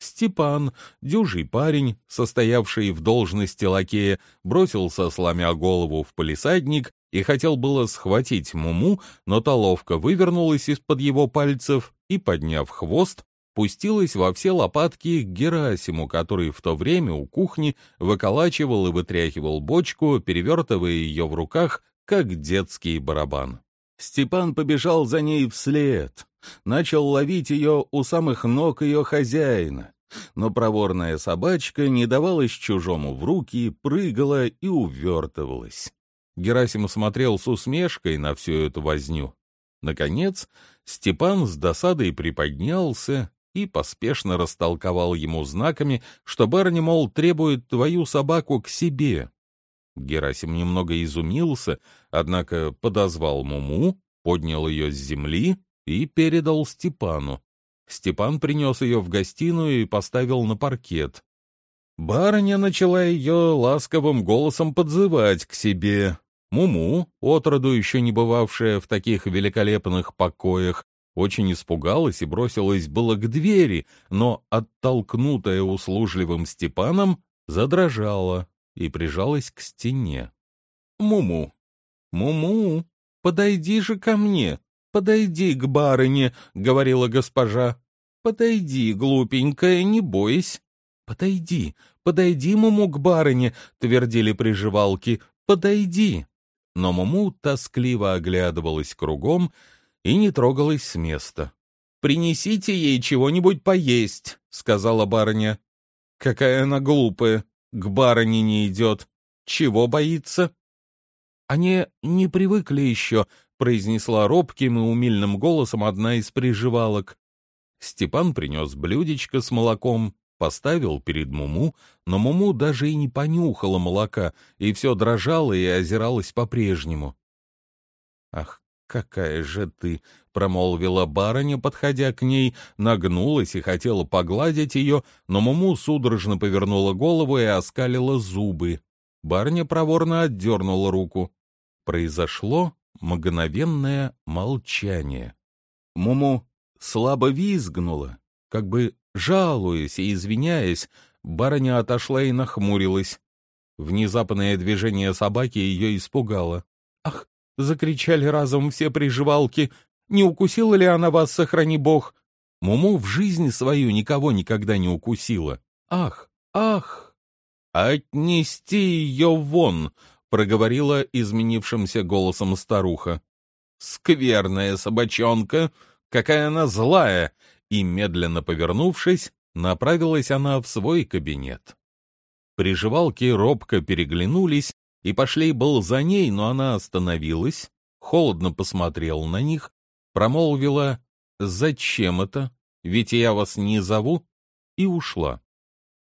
Степан, дюжий парень, состоявший в должности лакея, бросился, сломя голову в полисадник, и хотел было схватить Муму, но та ловко вывернулась из-под его пальцев и, подняв хвост, пустилась во все лопатки к Герасиму, который в то время у кухни выколачивал и вытряхивал бочку, перевертывая ее в руках, как детский барабан. Степан побежал за ней вслед, начал ловить ее у самых ног ее хозяина, но проворная собачка не давалась чужому в руки, прыгала и увертывалась. Герасим смотрел с усмешкой на всю эту возню. Наконец, Степан с досадой приподнялся и поспешно растолковал ему знаками, что барыня, мол, требует твою собаку к себе. Герасим немного изумился, однако подозвал Муму, поднял ее с земли и передал Степану. Степан принес ее в гостиную и поставил на паркет. Барыня начала ее ласковым голосом подзывать к себе, Муму, отроду еще не бывавшая в таких великолепных покоях, очень испугалась и бросилась было к двери, но, оттолкнутая услужливым Степаном, задрожала и прижалась к стене. «Муму! Муму! Подойди же ко мне! Подойди к барыне!» — говорила госпожа. «Подойди, глупенькая, не бойся!» «Подойди, подойди, Муму, к барыне!» — твердили приживалки. «Подойди!» но Муму тоскливо оглядывалась кругом и не трогалась с места. «Принесите ей чего-нибудь поесть», — сказала барыня. «Какая она глупая, к барыне не идет. Чего боится?» «Они не привыкли еще», — произнесла робким и умильным голосом одна из приживалок. Степан принес блюдечко с молоком, поставил перед Муму, но Муму даже и не понюхала молока, и все дрожало и озиралось по-прежнему. «Ах, какая же ты!» — промолвила барыня, подходя к ней, нагнулась и хотела погладить ее, но Муму судорожно повернула голову и оскалила зубы. Барыня проворно отдернула руку. Произошло мгновенное молчание. Муму слабо визгнула, как бы Жалуясь и извиняясь, барыня отошла и нахмурилась. Внезапное движение собаки ее испугало. «Ах!» — закричали разом все приживалки. «Не укусила ли она вас, сохрани бог?» Муму в жизни свою никого никогда не укусила. «Ах! Ах!» «Отнести ее вон!» — проговорила изменившимся голосом старуха. «Скверная собачонка! Какая она злая! и, медленно повернувшись, направилась она в свой кабинет. Приживалки робко переглянулись и пошли был за ней, но она остановилась, холодно посмотрела на них, промолвила «Зачем это? Ведь я вас не зову» и ушла.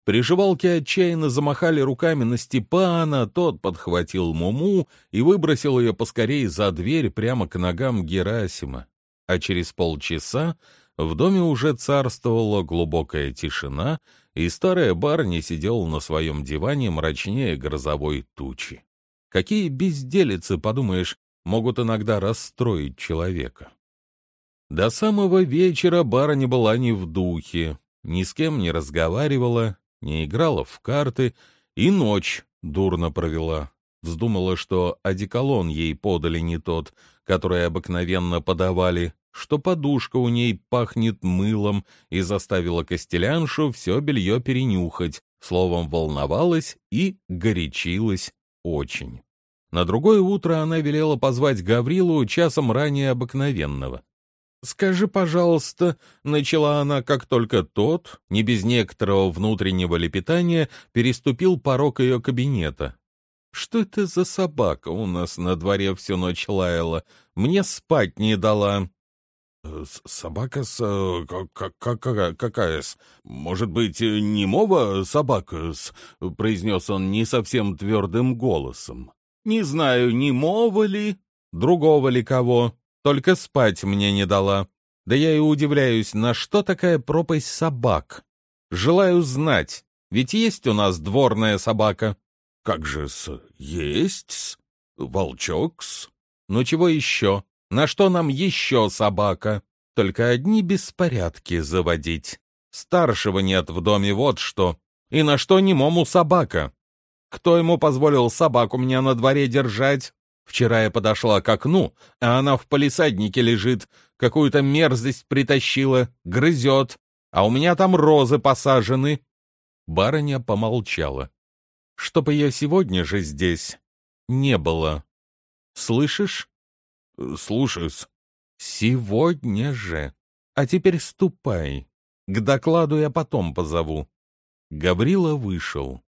Приживалки отчаянно замахали руками на Степана, тот подхватил Муму и выбросил ее поскорей за дверь прямо к ногам Герасима. А через полчаса в доме уже царствовала глубокая тишина, и старая барыня сидела на своем диване мрачнее грозовой тучи. Какие безделицы, подумаешь, могут иногда расстроить человека. До самого вечера барыня была не в духе, ни с кем не разговаривала, не играла в карты и ночь дурно провела. Вздумала, что одеколон ей подали не тот, который обыкновенно подавали, что подушка у ней пахнет мылом и заставила Костеляншу все белье перенюхать, словом, волновалась и горячилась очень. На другое утро она велела позвать Гаврилу часом ранее обыкновенного. «Скажи, пожалуйста», — начала она, как только тот, не без некоторого внутреннего лепетания, переступил порог ее кабинета. «Что это за собака у нас на дворе всю ночь лаяла? Мне спать не дала». «Собака с... Э, какая, какая с... Может быть, немого собака с...» — произнес он не совсем твердым голосом. «Не знаю, немого ли, другого ли кого, только спать мне не дала. Да я и удивляюсь, на что такая пропасть собак? Желаю знать, ведь есть у нас дворная собака». «Как же с... есть с... волчок с...» «Ну чего еще?» На что нам еще собака? Только одни беспорядки заводить. Старшего нет в доме, вот что. И на что немому собака? Кто ему позволил собаку меня на дворе держать? Вчера я подошла к окну, а она в палисаднике лежит, какую-то мерзость притащила, грызет, а у меня там розы посажены. Барыня помолчала. Чтоб ее сегодня же здесь не было. Слышишь? Слушаюсь. Сегодня же. А теперь ступай. К докладу я потом позову. Гаврила вышел.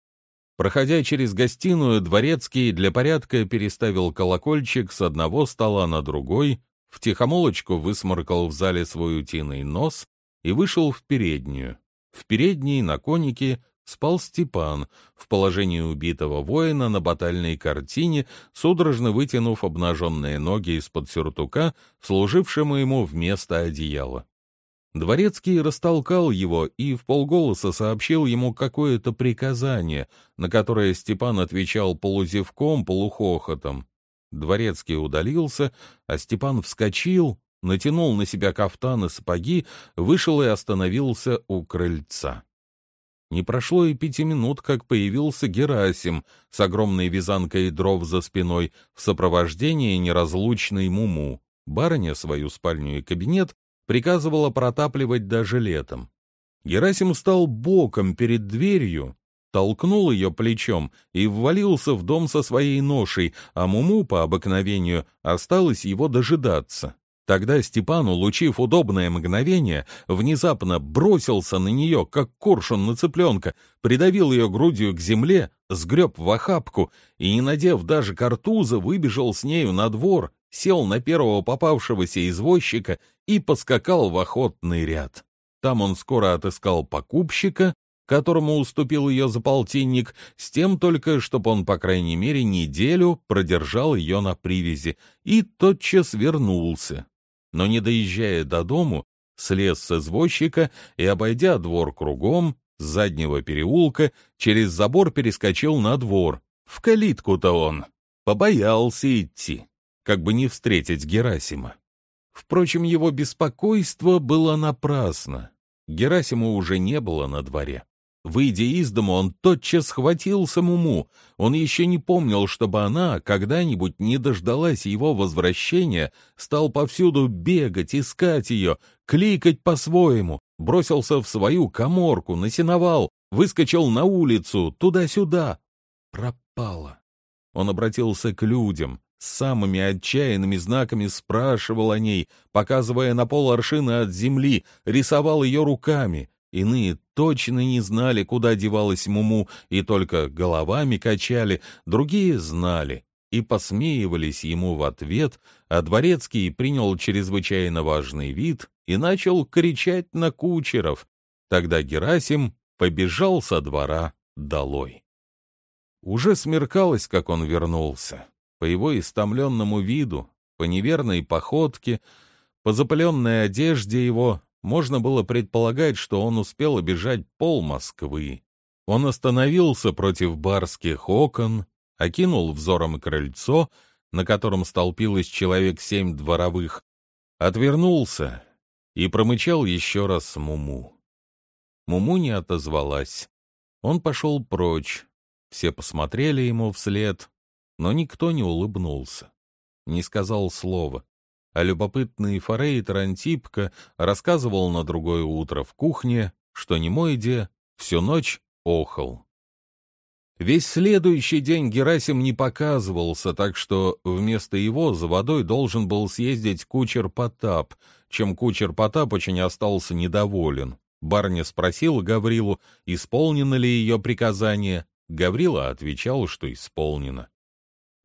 Проходя через гостиную, дворецкий для порядка переставил колокольчик с одного стола на другой, втихомолочку высморкал в зале свой утиный нос и вышел в переднюю. В передней на конике спал Степан в положении убитого воина на батальной картине, судорожно вытянув обнаженные ноги из-под сюртука, служившему ему вместо одеяла. Дворецкий растолкал его и в полголоса сообщил ему какое-то приказание, на которое Степан отвечал полузевком, полухохотом. Дворецкий удалился, а Степан вскочил, натянул на себя кафтан и сапоги, вышел и остановился у крыльца. Не прошло и пяти минут, как появился Герасим с огромной вязанкой дров за спиной в сопровождении неразлучной Муму. Барыня свою спальню и кабинет приказывала протапливать даже летом. Герасим стал боком перед дверью, толкнул ее плечом и ввалился в дом со своей ношей, а Муму по обыкновению осталось его дожидаться. Тогда Степан, улучив удобное мгновение, внезапно бросился на нее, как коршун на цыпленка, придавил ее грудью к земле, сгреб в охапку и, не надев даже картуза, выбежал с нею на двор, сел на первого попавшегося извозчика и поскакал в охотный ряд. Там он скоро отыскал покупщика, которому уступил ее за полтинник, с тем только, чтобы он, по крайней мере, неделю продержал ее на привязи, и тотчас вернулся, но, не доезжая до дому, слез с извозчика и, обойдя двор кругом, с заднего переулка, через забор перескочил на двор. В калитку-то он побоялся идти, как бы не встретить Герасима. Впрочем, его беспокойство было напрасно. Герасима уже не было на дворе. Выйдя из дома, он тотчас схватился Муму. Он еще не помнил, чтобы она когда-нибудь не дождалась его возвращения, стал повсюду бегать, искать ее, кликать по-своему, бросился в свою коморку, насиновал, выскочил на улицу, туда-сюда. Пропала. Он обратился к людям, с самыми отчаянными знаками спрашивал о ней, показывая на пол аршины от земли, рисовал ее руками. Иные точно не знали, куда девалась Муму, и только головами качали, другие знали и посмеивались ему в ответ, а Дворецкий принял чрезвычайно важный вид и начал кричать на кучеров. Тогда Герасим побежал со двора долой. Уже смеркалось, как он вернулся. По его истомленному виду, по неверной походке, по запыленной одежде его можно было предполагать, что он успел обижать пол Москвы. Он остановился против барских окон, окинул взором крыльцо, на котором столпилось человек семь дворовых, отвернулся и промычал еще раз Муму. Муму не отозвалась. Он пошел прочь. Все посмотрели ему вслед, но никто не улыбнулся, не сказал слова а любопытный Форейтер Антипка рассказывал на другое утро в кухне, что Немойде всю ночь охал. Весь следующий день Герасим не показывался, так что вместо его за водой должен был съездить кучер Потап, чем кучер Потап очень остался недоволен. Барня спросил Гаврилу, исполнено ли ее приказание. Гаврила отвечал, что исполнено.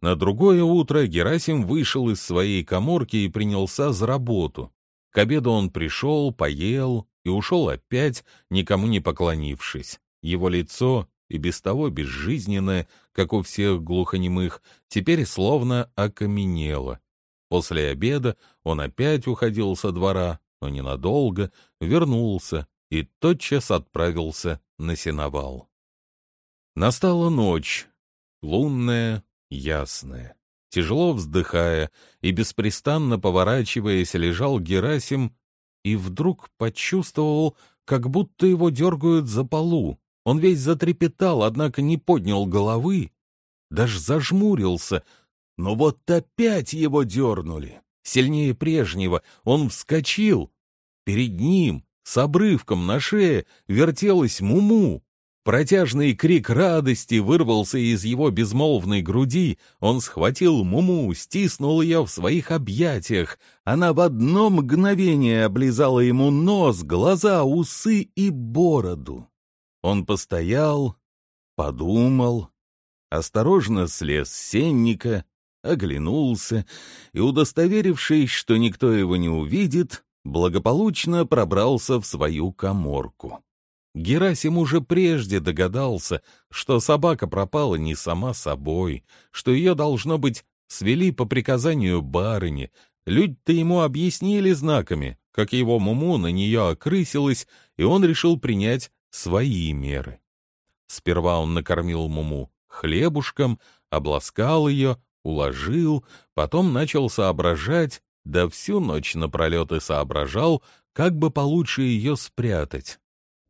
На другое утро Герасим вышел из своей коморки и принялся за работу. К обеду он пришел, поел и ушел опять, никому не поклонившись. Его лицо, и без того безжизненное, как у всех глухонемых, теперь словно окаменело. После обеда он опять уходил со двора, но ненадолго, вернулся и тотчас отправился на сеновал. Настала ночь, лунная, ясная. Тяжело вздыхая и беспрестанно поворачиваясь, лежал Герасим и вдруг почувствовал, как будто его дергают за полу. Он весь затрепетал, однако не поднял головы, даже зажмурился. Но вот опять его дернули. Сильнее прежнего он вскочил. Перед ним, с обрывком на шее, вертелась Муму. Протяжный крик радости вырвался из его безмолвной груди. Он схватил Муму, стиснул ее в своих объятиях. Она в одно мгновение облизала ему нос, глаза, усы и бороду. Он постоял, подумал, осторожно слез с сенника, оглянулся и, удостоверившись, что никто его не увидит, благополучно пробрался в свою коморку. Герасим уже прежде догадался, что собака пропала не сама собой, что ее, должно быть, свели по приказанию барыни. Люди-то ему объяснили знаками, как его муму на нее окрысилась, и он решил принять свои меры. Сперва он накормил Муму хлебушком, обласкал ее, уложил, потом начал соображать, да всю ночь напролет и соображал, как бы получше ее спрятать.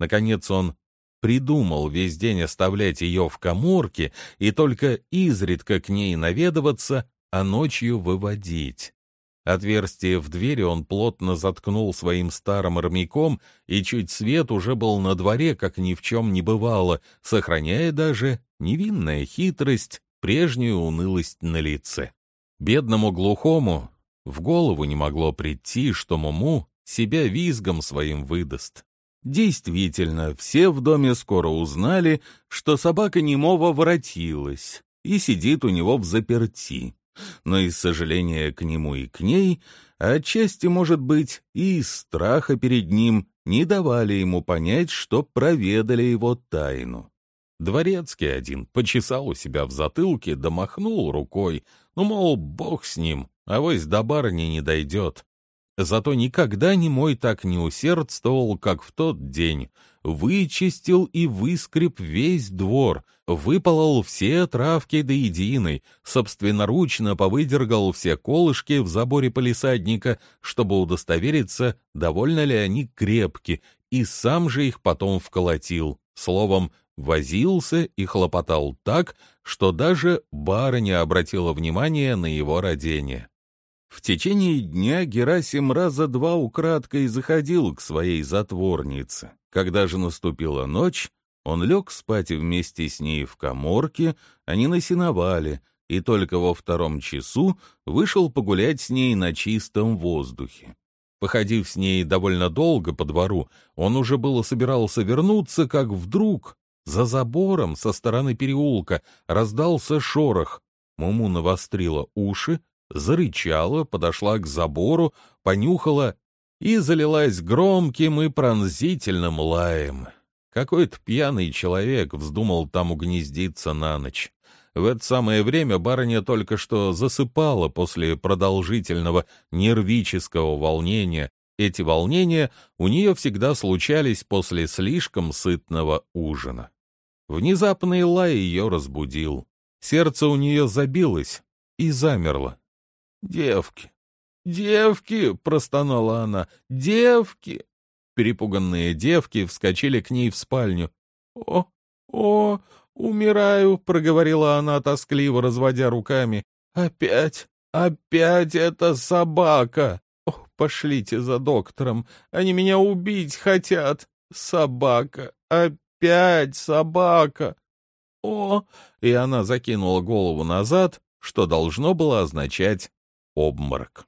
Наконец он придумал весь день оставлять ее в коморке и только изредка к ней наведываться, а ночью выводить. Отверстие в двери он плотно заткнул своим старым армяком, и чуть свет уже был на дворе, как ни в чем не бывало, сохраняя даже невинная хитрость, прежнюю унылость на лице. Бедному глухому в голову не могло прийти, что Муму себя визгом своим выдаст. Действительно, все в доме скоро узнали, что собака немого воротилась и сидит у него в заперти но из сожаления к нему и к ней, а отчасти, может быть, и из страха перед ним, не давали ему понять, что проведали его тайну. Дворецкий один почесал у себя в затылке, да махнул рукой, ну, мол, бог с ним, а вось до барыни не дойдет. Зато никогда не мой так не усердствовал, как в тот день. Вычистил и выскреб весь двор, выполол все травки до единой, собственноручно повыдергал все колышки в заборе полисадника, чтобы удостовериться, довольно ли они крепки, и сам же их потом вколотил. Словом, возился и хлопотал так, что даже барыня обратила внимание на его родение. В течение дня Герасим раза два украдкой заходил к своей затворнице. Когда же наступила ночь, он лег спать вместе с ней в коморке, они насиновали, и только во втором часу вышел погулять с ней на чистом воздухе. Походив с ней довольно долго по двору, он уже было собирался вернуться, как вдруг за забором со стороны переулка раздался шорох. Муму навострила уши, зарычала, подошла к забору, понюхала и залилась громким и пронзительным лаем. Какой-то пьяный человек вздумал там угнездиться на ночь. В это самое время барыня только что засыпала после продолжительного нервического волнения. Эти волнения у нее всегда случались после слишком сытного ужина. Внезапный лай ее разбудил. Сердце у нее забилось и замерло. «Девки! Девки!» — простонала она. «Девки!» Перепуганные девки вскочили к ней в спальню. «О, о, умираю!» — проговорила она, тоскливо разводя руками. «Опять, опять эта собака! О, пошлите за доктором, они меня убить хотят! Собака, опять собака!» «О!» — и она закинула голову назад, что должно было означать обморок.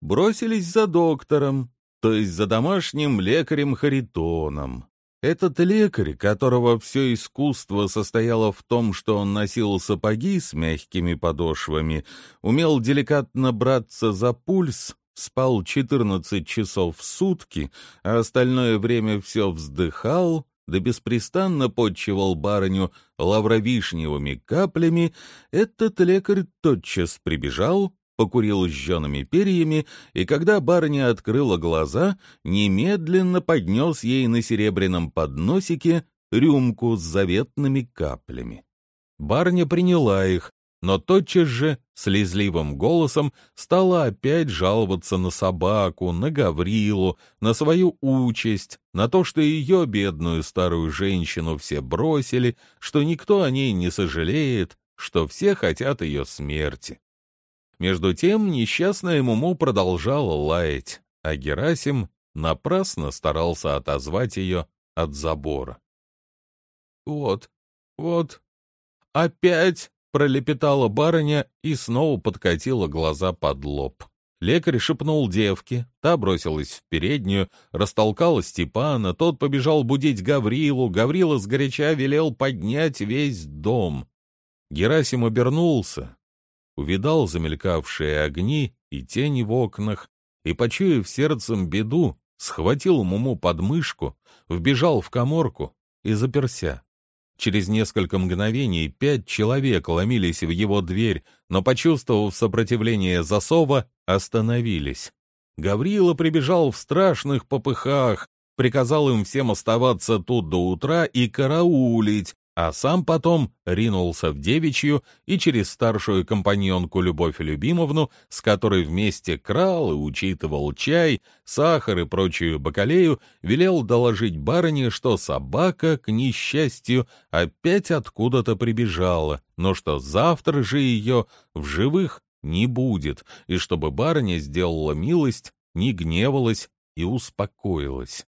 Бросились за доктором. то есть за домашним лекарем Харитоном. Этот лекарь, которого все искусство состояло в том, что он носил сапоги с мягкими подошвами, умел деликатно браться за пульс, спал 14 часов в сутки, а остальное время все вздыхал, да беспрестанно подчевал барыню лавровишневыми каплями, этот лекарь тотчас прибежал, покурил жжеными перьями, и когда барыня открыла глаза, немедленно поднес ей на серебряном подносике рюмку с заветными каплями. Барыня приняла их, но тотчас же слезливым голосом стала опять жаловаться на собаку, на Гаврилу, на свою участь, на то, что ее бедную старую женщину все бросили, что никто о ней не сожалеет, что все хотят ее смерти. Между тем несчастная Муму продолжала лаять, а Герасим напрасно старался отозвать ее от забора. «Вот, вот, опять!» — пролепетала барыня и снова подкатила глаза под лоб. Лекарь шепнул девке, та бросилась в переднюю, растолкала Степана, тот побежал будить Гаврилу, Гаврила сгоряча велел поднять весь дом. Герасим обернулся, увидал замелькавшие огни и тени в окнах, и, почуяв сердцем беду, схватил Муму под мышку, вбежал в коморку и заперся. Через несколько мгновений пять человек ломились в его дверь, но, почувствовав сопротивление засова, остановились. Гаврила прибежал в страшных попыхах, приказал им всем оставаться тут до утра и караулить, а сам потом ринулся в девичью и через старшую компаньонку Любовь Любимовну, с которой вместе крал и учитывал чай, сахар и прочую бакалею, велел доложить барыне, что собака, к несчастью, опять откуда-то прибежала, но что завтра же ее в живых не будет, и чтобы барыня сделала милость, не гневалась и успокоилась.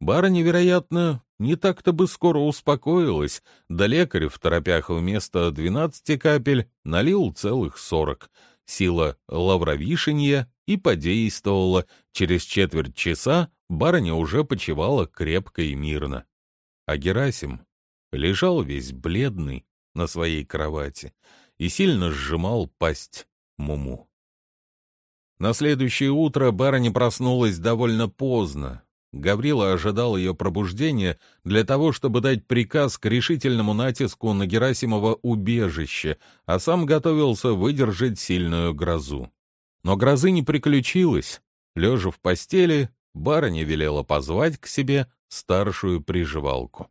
Барыня, вероятно, не так-то бы скоро успокоилась, да лекарь в торопях вместо двенадцати капель налил целых сорок. Сила лавровишенья и подействовала. Через четверть часа барыня уже почевала крепко и мирно. А Герасим лежал весь бледный на своей кровати и сильно сжимал пасть Муму. На следующее утро барыня проснулась довольно поздно, Гаврила ожидал ее пробуждения для того, чтобы дать приказ к решительному натиску на Герасимова убежище, а сам готовился выдержать сильную грозу. Но грозы не приключилось. Лежа в постели, барыня велела позвать к себе старшую приживалку.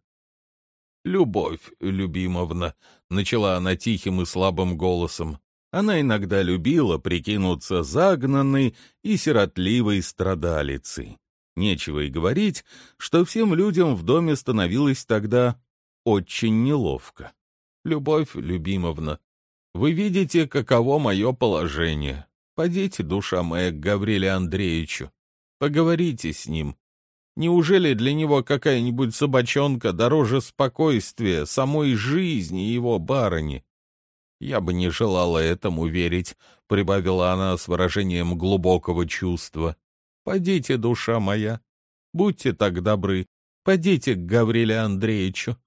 «Любовь, любимовна», — начала она тихим и слабым голосом. Она иногда любила прикинуться загнанной и сиротливой страдалицей. Нечего и говорить, что всем людям в доме становилось тогда очень неловко. Любовь Любимовна, вы видите, каково мое положение. Подите, душа моя, к Гавриле Андреевичу. Поговорите с ним. Неужели для него какая-нибудь собачонка дороже спокойствия, самой жизни его барыни? Я бы не желала этому верить, — прибавила она с выражением глубокого чувства. Подите, душа моя, будьте так добры, подите к Гавриле Андреевичу.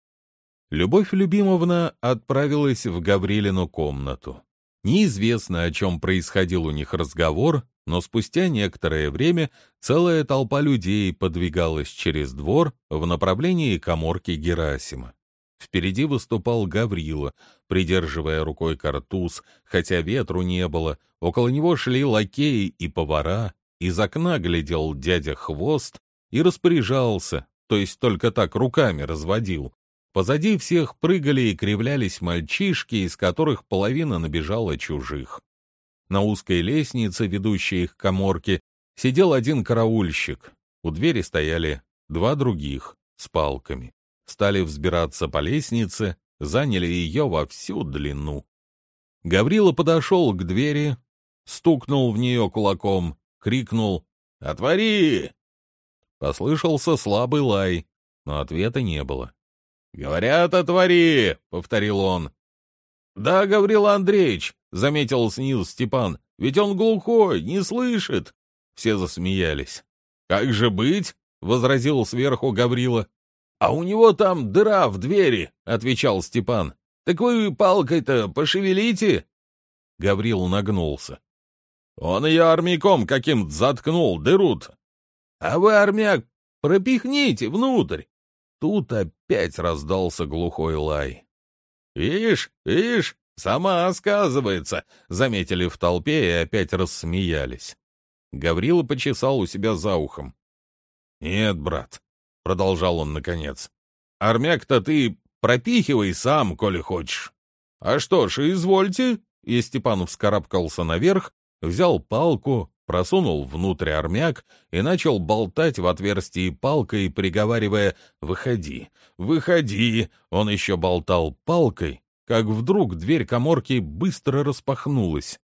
Любовь Любимовна отправилась в Гаврилину комнату. Неизвестно, о чем происходил у них разговор, но спустя некоторое время целая толпа людей подвигалась через двор в направлении коморки Герасима. Впереди выступал Гаврила, придерживая рукой картуз, хотя ветру не было, около него шли лакеи и повара, из окна глядел дядя Хвост и распоряжался, то есть только так руками разводил. Позади всех прыгали и кривлялись мальчишки, из которых половина набежала чужих. На узкой лестнице, ведущей их к коморке, сидел один караульщик. У двери стояли два других с палками. Стали взбираться по лестнице, заняли ее во всю длину. Гаврила подошел к двери, стукнул в нее кулаком крикнул «Отвори!». Послышался слабый лай, но ответа не было. «Говорят, отвори!» — повторил он. «Да, Гаврил Андреевич!» — заметил снизу Степан. «Ведь он глухой, не слышит!» Все засмеялись. Как же быть? — возразил сверху Гаврила. «А у него там дыра в двери», — отвечал Степан. «Так вы палкой-то пошевелите». Гаврил нагнулся. «Он ее армяком каким-то заткнул, дыру-то. А вы, армяк, пропихните внутрь». Тут опять раздался глухой лай. «Ишь, ишь, сама сказывается», — заметили в толпе и опять рассмеялись. Гаврила почесал у себя за ухом. «Нет, брат», — продолжал он наконец, — «армяк-то ты пропихивай сам, коли хочешь». «А что ж, извольте». И Степанов вскарабкался наверх, взял палку, просунул внутрь армяк и начал болтать в отверстии палкой, приговаривая «Выходи, выходи!» Он еще болтал палкой, как вдруг дверь коморки быстро распахнулась.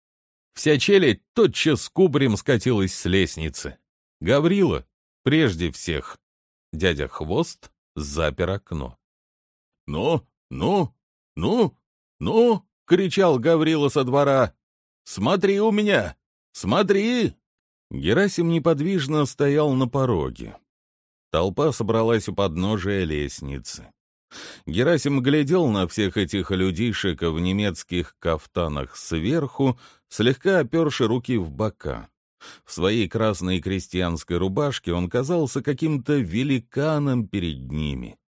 Вся челядь тотчас кубарем скатилась с лестницы. Гаврила, Прежде всех, дядя Хвост запер окно. «Ну, ну, ну, ну!» — кричал Гаврила со двора. «Смотри у меня! Смотри!» Герасим неподвижно стоял на пороге. Толпа собралась у подножия лестницы. Герасим глядел на всех этих людишек в немецких кафтанах сверху, слегка оперши руки в бока. В своей красной крестьянской рубашке он казался каким-то великаном перед ними.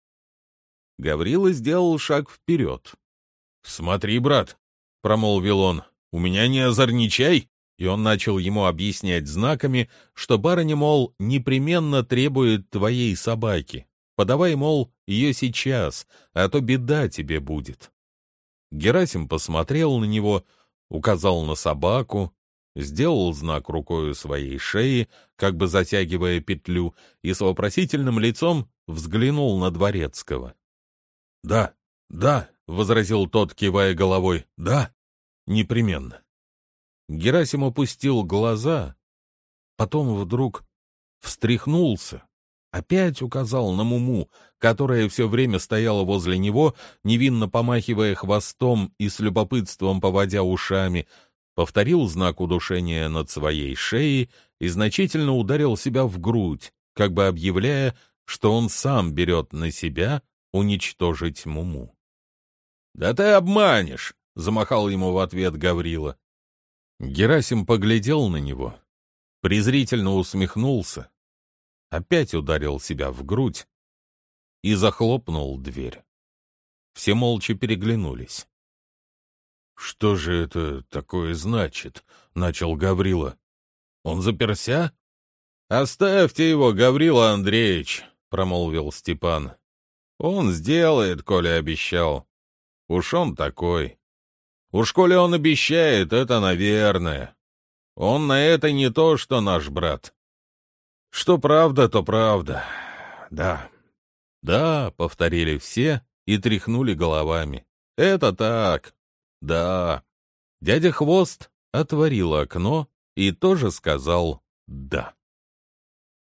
Гаврила сделал шаг вперед. — Смотри, брат, — промолвил он, — у меня не озорничай. И он начал ему объяснять знаками, что барыня, мол, непременно требует твоей собаки. Подавай, мол, ее сейчас, а то беда тебе будет. Герасим посмотрел на него, указал на собаку, сделал знак рукою своей шеи, как бы затягивая петлю, и с вопросительным лицом взглянул на Дворецкого. — Да, да, — возразил тот, кивая головой, — да, непременно. Герасим опустил глаза, потом вдруг встряхнулся, опять указал на Муму, которая все время стояла возле него, невинно помахивая хвостом и с любопытством поводя ушами, повторил знак удушения над своей шеей и значительно ударил себя в грудь, как бы объявляя, что он сам берет на себя уничтожить Муму. «Да ты обманешь!» — замахал ему в ответ Гаврила. Герасим поглядел на него, презрительно усмехнулся, опять ударил себя в грудь и захлопнул дверь. Все молча переглянулись. «Что же это такое значит?» — начал Гаврила. «Он заперся?» «Оставьте его, Гаврила Андреевич», — промолвил Степан. «Он сделает, коли обещал. Уж он такой. Уж коли он обещает, это наверное. Он на это не то, что наш брат. Что правда, то правда. Да». «Да», — повторили все и тряхнули головами. «Это так. Да. Дядя Хвост отворил окно и тоже сказал «да».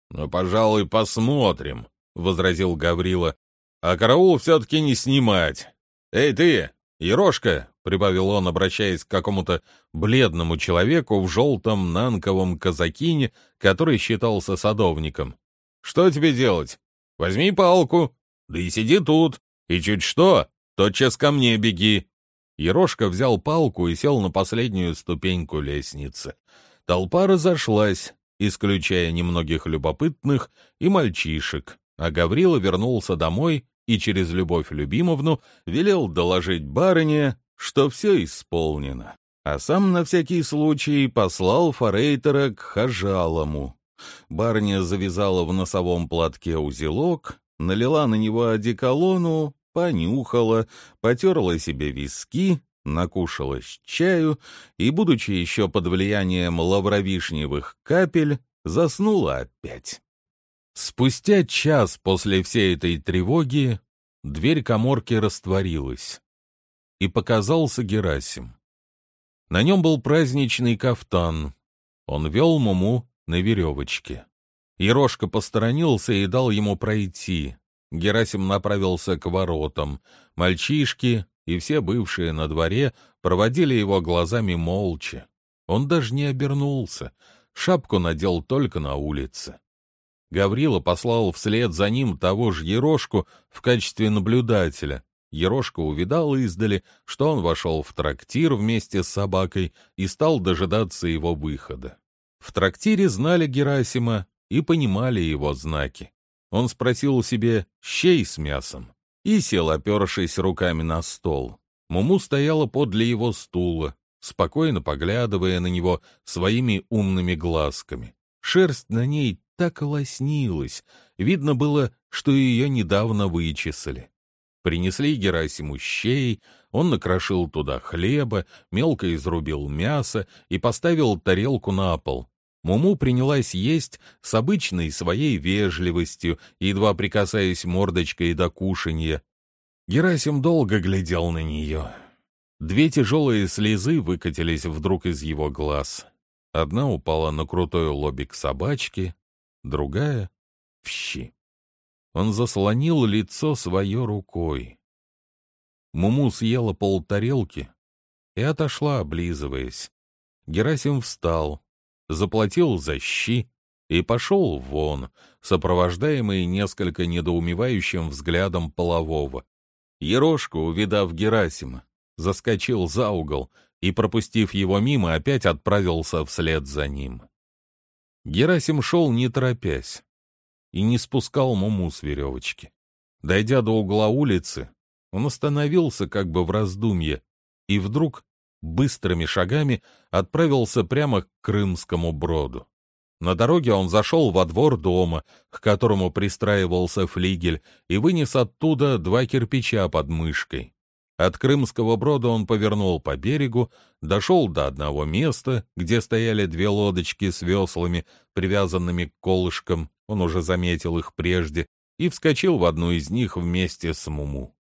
«Ну, пожалуй, посмотрим», — возразил Гаврила. «А караул все-таки не снимать. Эй, ты, Ерошка!» — прибавил он, обращаясь к какому-то бледному человеку в желтом нанковом казакине, который считался садовником. «Что тебе делать? Возьми палку, да и сиди тут, и чуть что, тотчас ко мне беги. Ерошка взял палку и сел на последнюю ступеньку лестницы. Толпа разошлась, исключая немногих любопытных и мальчишек, а Гаврила вернулся домой и через Любовь Любимовну велел доложить барыне, что все исполнено, а сам на всякий случай послал форейтера к хажалому. Барыня завязала в носовом платке узелок, налила на него одеколону понюхала, потерла себе виски, накушалась чаю и, будучи еще под влиянием лавровишневых капель, заснула опять. Спустя час после всей этой тревоги дверь коморки растворилась, и показался Герасим. На нем был праздничный кафтан. Он вел Муму на веревочке. Ерошка посторонился и дал ему пройти. Герасим направился к воротам. Мальчишки и все бывшие на дворе проводили его глазами молча. Он даже не обернулся, шапку надел только на улице. Гаврила послал вслед за ним того же Ерошку в качестве наблюдателя. Ерошка увидал издали, что он вошел в трактир вместе с собакой и стал дожидаться его выхода. В трактире знали Герасима и понимали его знаки. Он спросил у себе щей с мясом и сел, опершись руками на стол. Муму стояла подле его стула, спокойно поглядывая на него своими умными глазками. Шерсть на ней так лоснилась, видно было, что ее недавно вычесали. Принесли Герасиму щей, он накрошил туда хлеба, мелко изрубил мясо и поставил тарелку на пол. Муму принялась есть с обычной своей вежливостью, едва прикасаясь мордочкой до кушанья. Герасим долго глядел на нее. Две тяжелые слезы выкатились вдруг из его глаз. Одна упала на крутой лобик собачки, другая — в щи. Он заслонил лицо свое рукой. Муму съела полтарелки и отошла, облизываясь. Герасим встал, заплатил за щи и пошел вон, сопровождаемый несколько недоумевающим взглядом полового. Ерошка, увидав Герасима, заскочил за угол и, пропустив его мимо, опять отправился вслед за ним. Герасим шел не торопясь и не спускал Муму с веревочки. Дойдя до угла улицы, он остановился как бы в раздумье и вдруг быстрыми шагами отправился прямо к Крымскому броду. На дороге он зашел во двор дома, к которому пристраивался флигель, и вынес оттуда два кирпича под мышкой. От Крымского брода он повернул по берегу, дошел до одного места, где стояли две лодочки с веслами, привязанными к колышкам, он уже заметил их прежде, и вскочил в одну из них вместе с Муму.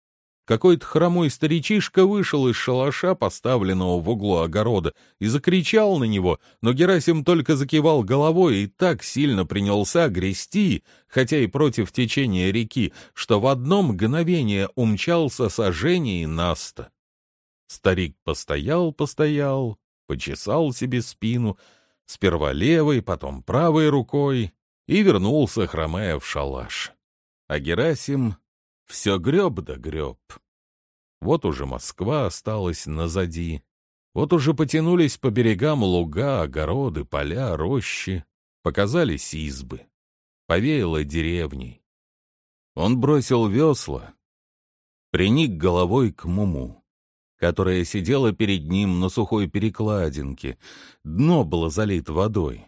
Какой-то хромой старичишка вышел из шалаша, поставленного в углу огорода, и закричал на него, но Герасим только закивал головой и так сильно принялся грести, хотя и против течения реки, что в одно мгновение умчался сожжение наста. Старик постоял-постоял, почесал себе спину, сперва левой, потом правой рукой, и вернулся, хромая в шалаш. А Герасим все греб да греб. Вот уже Москва осталась назади. Вот уже потянулись по берегам луга, огороды, поля, рощи. Показались избы. Повеяло деревней. Он бросил весла, приник головой к Муму, которая сидела перед ним на сухой перекладинке, дно было залито водой.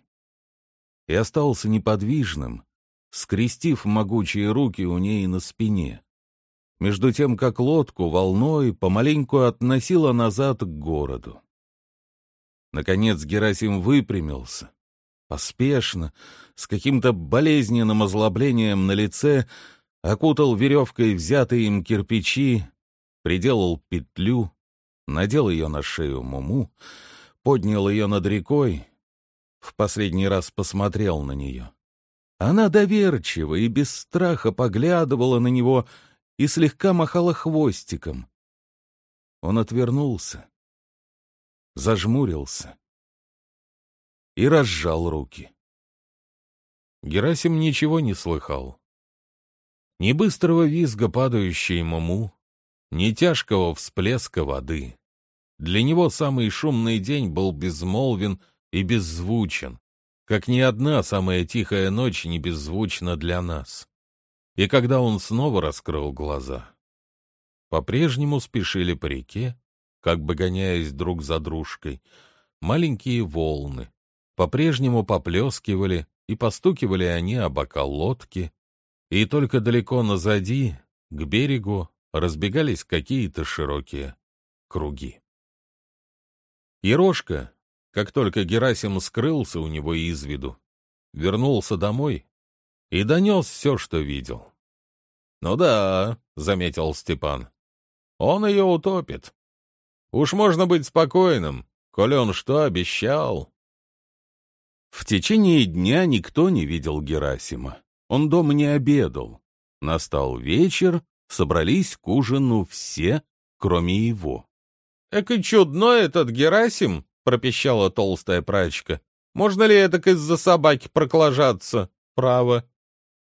И остался неподвижным, скрестив могучие руки у ней на спине между тем как лодку волной помаленьку относила назад к городу. Наконец Герасим выпрямился. Поспешно, с каким-то болезненным озлоблением на лице, окутал веревкой взятые им кирпичи, приделал петлю, надел ее на шею Муму, поднял ее над рекой, в последний раз посмотрел на нее. Она доверчиво и без страха поглядывала на него, и слегка махала хвостиком. Он отвернулся, зажмурился и разжал руки. Герасим ничего не слыхал. Ни быстрого визга падающей муму, ни тяжкого всплеска воды. Для него самый шумный день был безмолвен и беззвучен, как ни одна самая тихая ночь не беззвучна для нас. И когда он снова раскрыл глаза, по-прежнему спешили по реке, как бы гоняясь друг за дружкой, маленькие волны, по-прежнему поплескивали и постукивали они о бока лодки, и только далеко назади, к берегу, разбегались какие-то широкие круги. Ерошка, как только Герасим скрылся у него из виду, вернулся домой и донес все, что видел. — Ну да, — заметил Степан, — он ее утопит. Уж можно быть спокойным, коли он что обещал. В течение дня никто не видел Герасима. Он дома не обедал. Настал вечер, собрались к ужину все, кроме его. — Эк и чудно этот Герасим, — пропищала толстая прачка. — Можно ли это из-за собаки проклажаться? Право.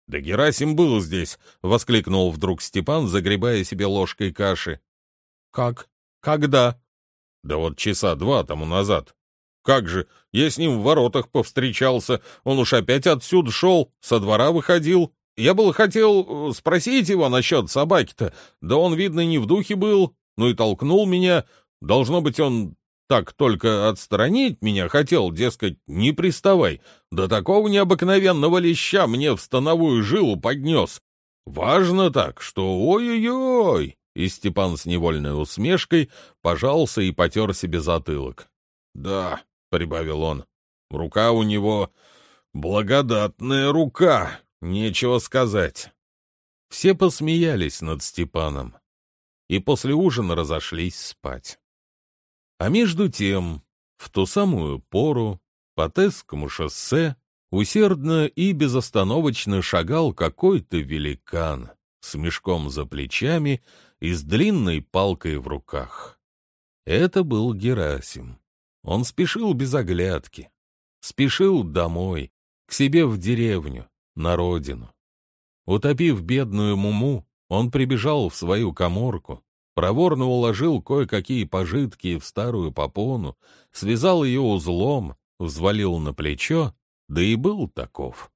Да Герасим был здесь, — воскликнул вдруг Степан, загребая себе ложкой каши. Как? Когда? Да вот часа два тому назад. Как же, я с ним в воротах повстречался, он уж опять отсюда шел, со двора выходил. Я был хотел э, спросить его насчет собаки-то, да он, видно, не в духе был, ну и толкнул меня. Должно быть, он так только отстранить меня хотел, дескать, не приставай. До такого необыкновенного леща мне в становую жилу поднес. Важно так, что ой-ой-ой. И Степан с невольной усмешкой пожался и потер себе затылок. Да, — прибавил он, — рука у него благодатная рука, нечего сказать. Все посмеялись над Степаном и после ужина разошлись спать. А между тем, в ту самую пору по Тесскому шоссе усердно и безостановочно шагал какой-то великан с мешком за плечами и с длинной палкой в руках. Это был Герасим. Он спешил без оглядки. Спешил домой, к себе в деревню, на родину. Утопив бедную Муму, он прибежал в свою коморку, проворно уложил кое-какие пожитки в старую попону, связал ее узлом, взвалил на плечо, да и был таков.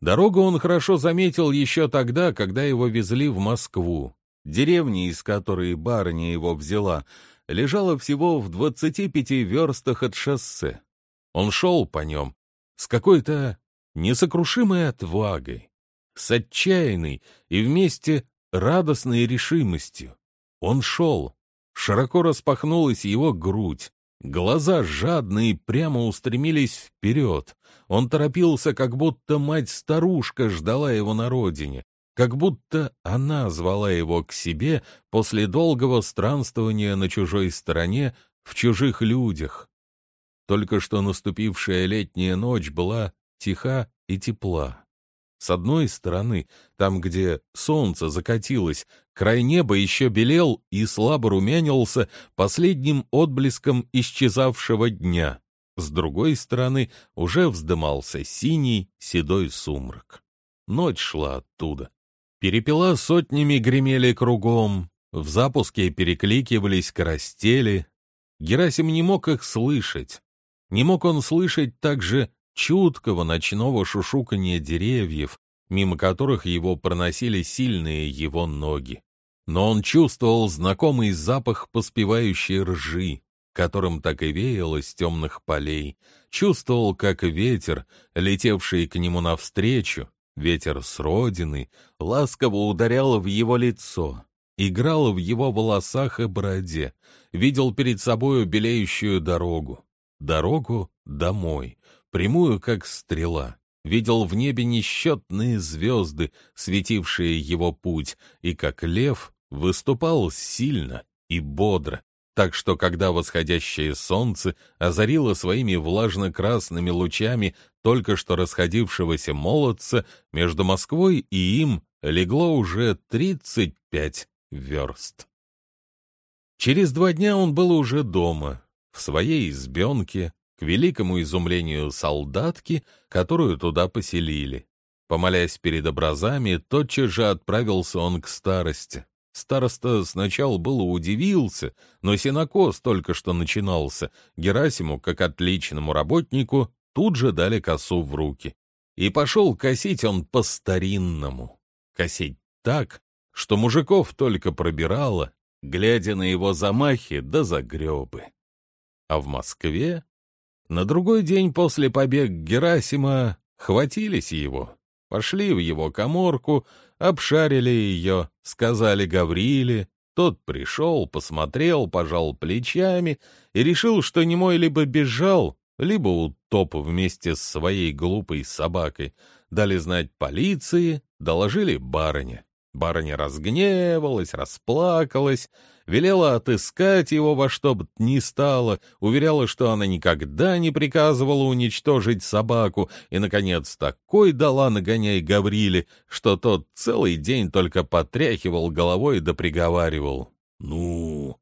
Дорогу он хорошо заметил еще тогда, когда его везли в Москву. Деревня, из которой барыня его взяла, лежала всего в двадцати пяти верстах от шоссе. Он шел по нем с какой-то несокрушимой отвагой, с отчаянной и вместе радостной решимостью. Он шел. Широко распахнулась его грудь. Глаза жадные прямо устремились вперед. Он торопился, как будто мать-старушка ждала его на родине, как будто она звала его к себе после долгого странствования на чужой стороне в чужих людях. Только что наступившая летняя ночь была тиха и тепла. С одной стороны, там, где солнце закатилось, край неба еще белел и слабо румянился последним отблеском исчезавшего дня. С другой стороны, уже вздымался синий седой сумрак. Ночь шла оттуда. Перепела сотнями гремели кругом, в запуске перекликивались карастели. Герасим не мог их слышать. Не мог он слышать также чуткого ночного шушуканья деревьев, мимо которых его проносили сильные его ноги. Но он чувствовал знакомый запах поспевающей ржи, которым так и веяло с темных полей, чувствовал, как ветер, летевший к нему навстречу, ветер с родины, ласково ударял в его лицо, играл в его волосах и бороде, видел перед собою белеющую дорогу, дорогу домой, прямую, как стрела. Видел в небе несчетные звезды, светившие его путь, и как лев выступал сильно и бодро, так что когда восходящее солнце озарило своими влажно-красными лучами только что расходившегося молодца, между Москвой и им легло уже тридцать пять верст. Через два дня он был уже дома, в своей избенке, к великому изумлению солдатки, которую туда поселили. Помолясь перед образами, тотчас же отправился он к старости. Староста сначала было удивился, но сенокос только что начинался. Герасиму, как отличному работнику, тут же дали косу в руки. И пошел косить он по-старинному. Косить так, что мужиков только пробирало, глядя на его замахи да загребы. А в Москве на другой день после побега Герасима хватились его, пошли в его коморку, обшарили ее, сказали Гавриле, тот пришел, посмотрел, пожал плечами и решил, что немой либо бежал, либо утоп вместе с своей глупой собакой. Дали знать полиции, доложили барыне. Барыня разгневалась, расплакалась, велела отыскать его во что бы ни стало, уверяла, что она никогда не приказывала уничтожить собаку, и, наконец, такой дала нагоняй Гавриле, что тот целый день только потряхивал головой да приговаривал «Ну?»,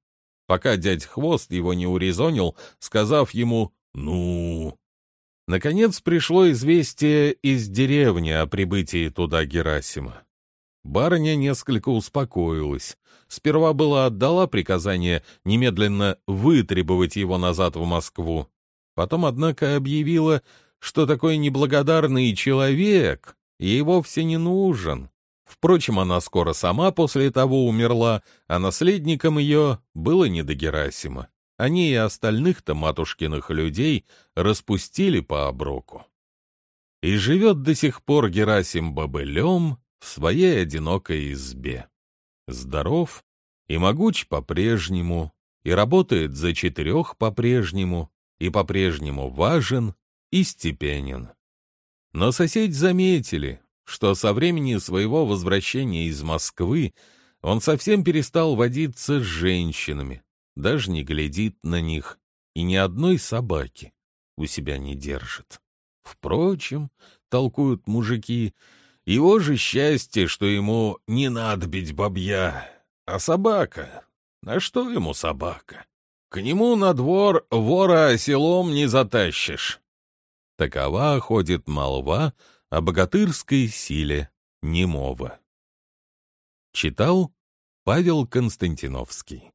пока дядь Хвост его не урезонил, сказав ему «Ну?». Наконец пришло известие из деревни о прибытии туда Герасима. Барыня несколько успокоилась. Сперва была отдала приказание немедленно вытребовать его назад в Москву. Потом, однако, объявила, что такой неблагодарный человек ей вовсе не нужен. Впрочем, она скоро сама после того умерла, а наследником ее было не до Герасима. Они и остальных-то матушкиных людей распустили по оброку. И живет до сих пор Герасим бобылем в своей одинокой избе. Здоров и могуч по-прежнему, и работает за четырех по-прежнему, и по-прежнему важен и степенен. Но соседи заметили, что со времени своего возвращения из Москвы он совсем перестал водиться с женщинами, даже не глядит на них и ни одной собаки у себя не держит. Впрочем, толкуют мужики, его же счастье, что ему не надо бить бабья, а собака. А что ему собака? К нему на двор вора селом не затащишь. Такова ходит молва о богатырской силе немого. Читал Павел Константиновский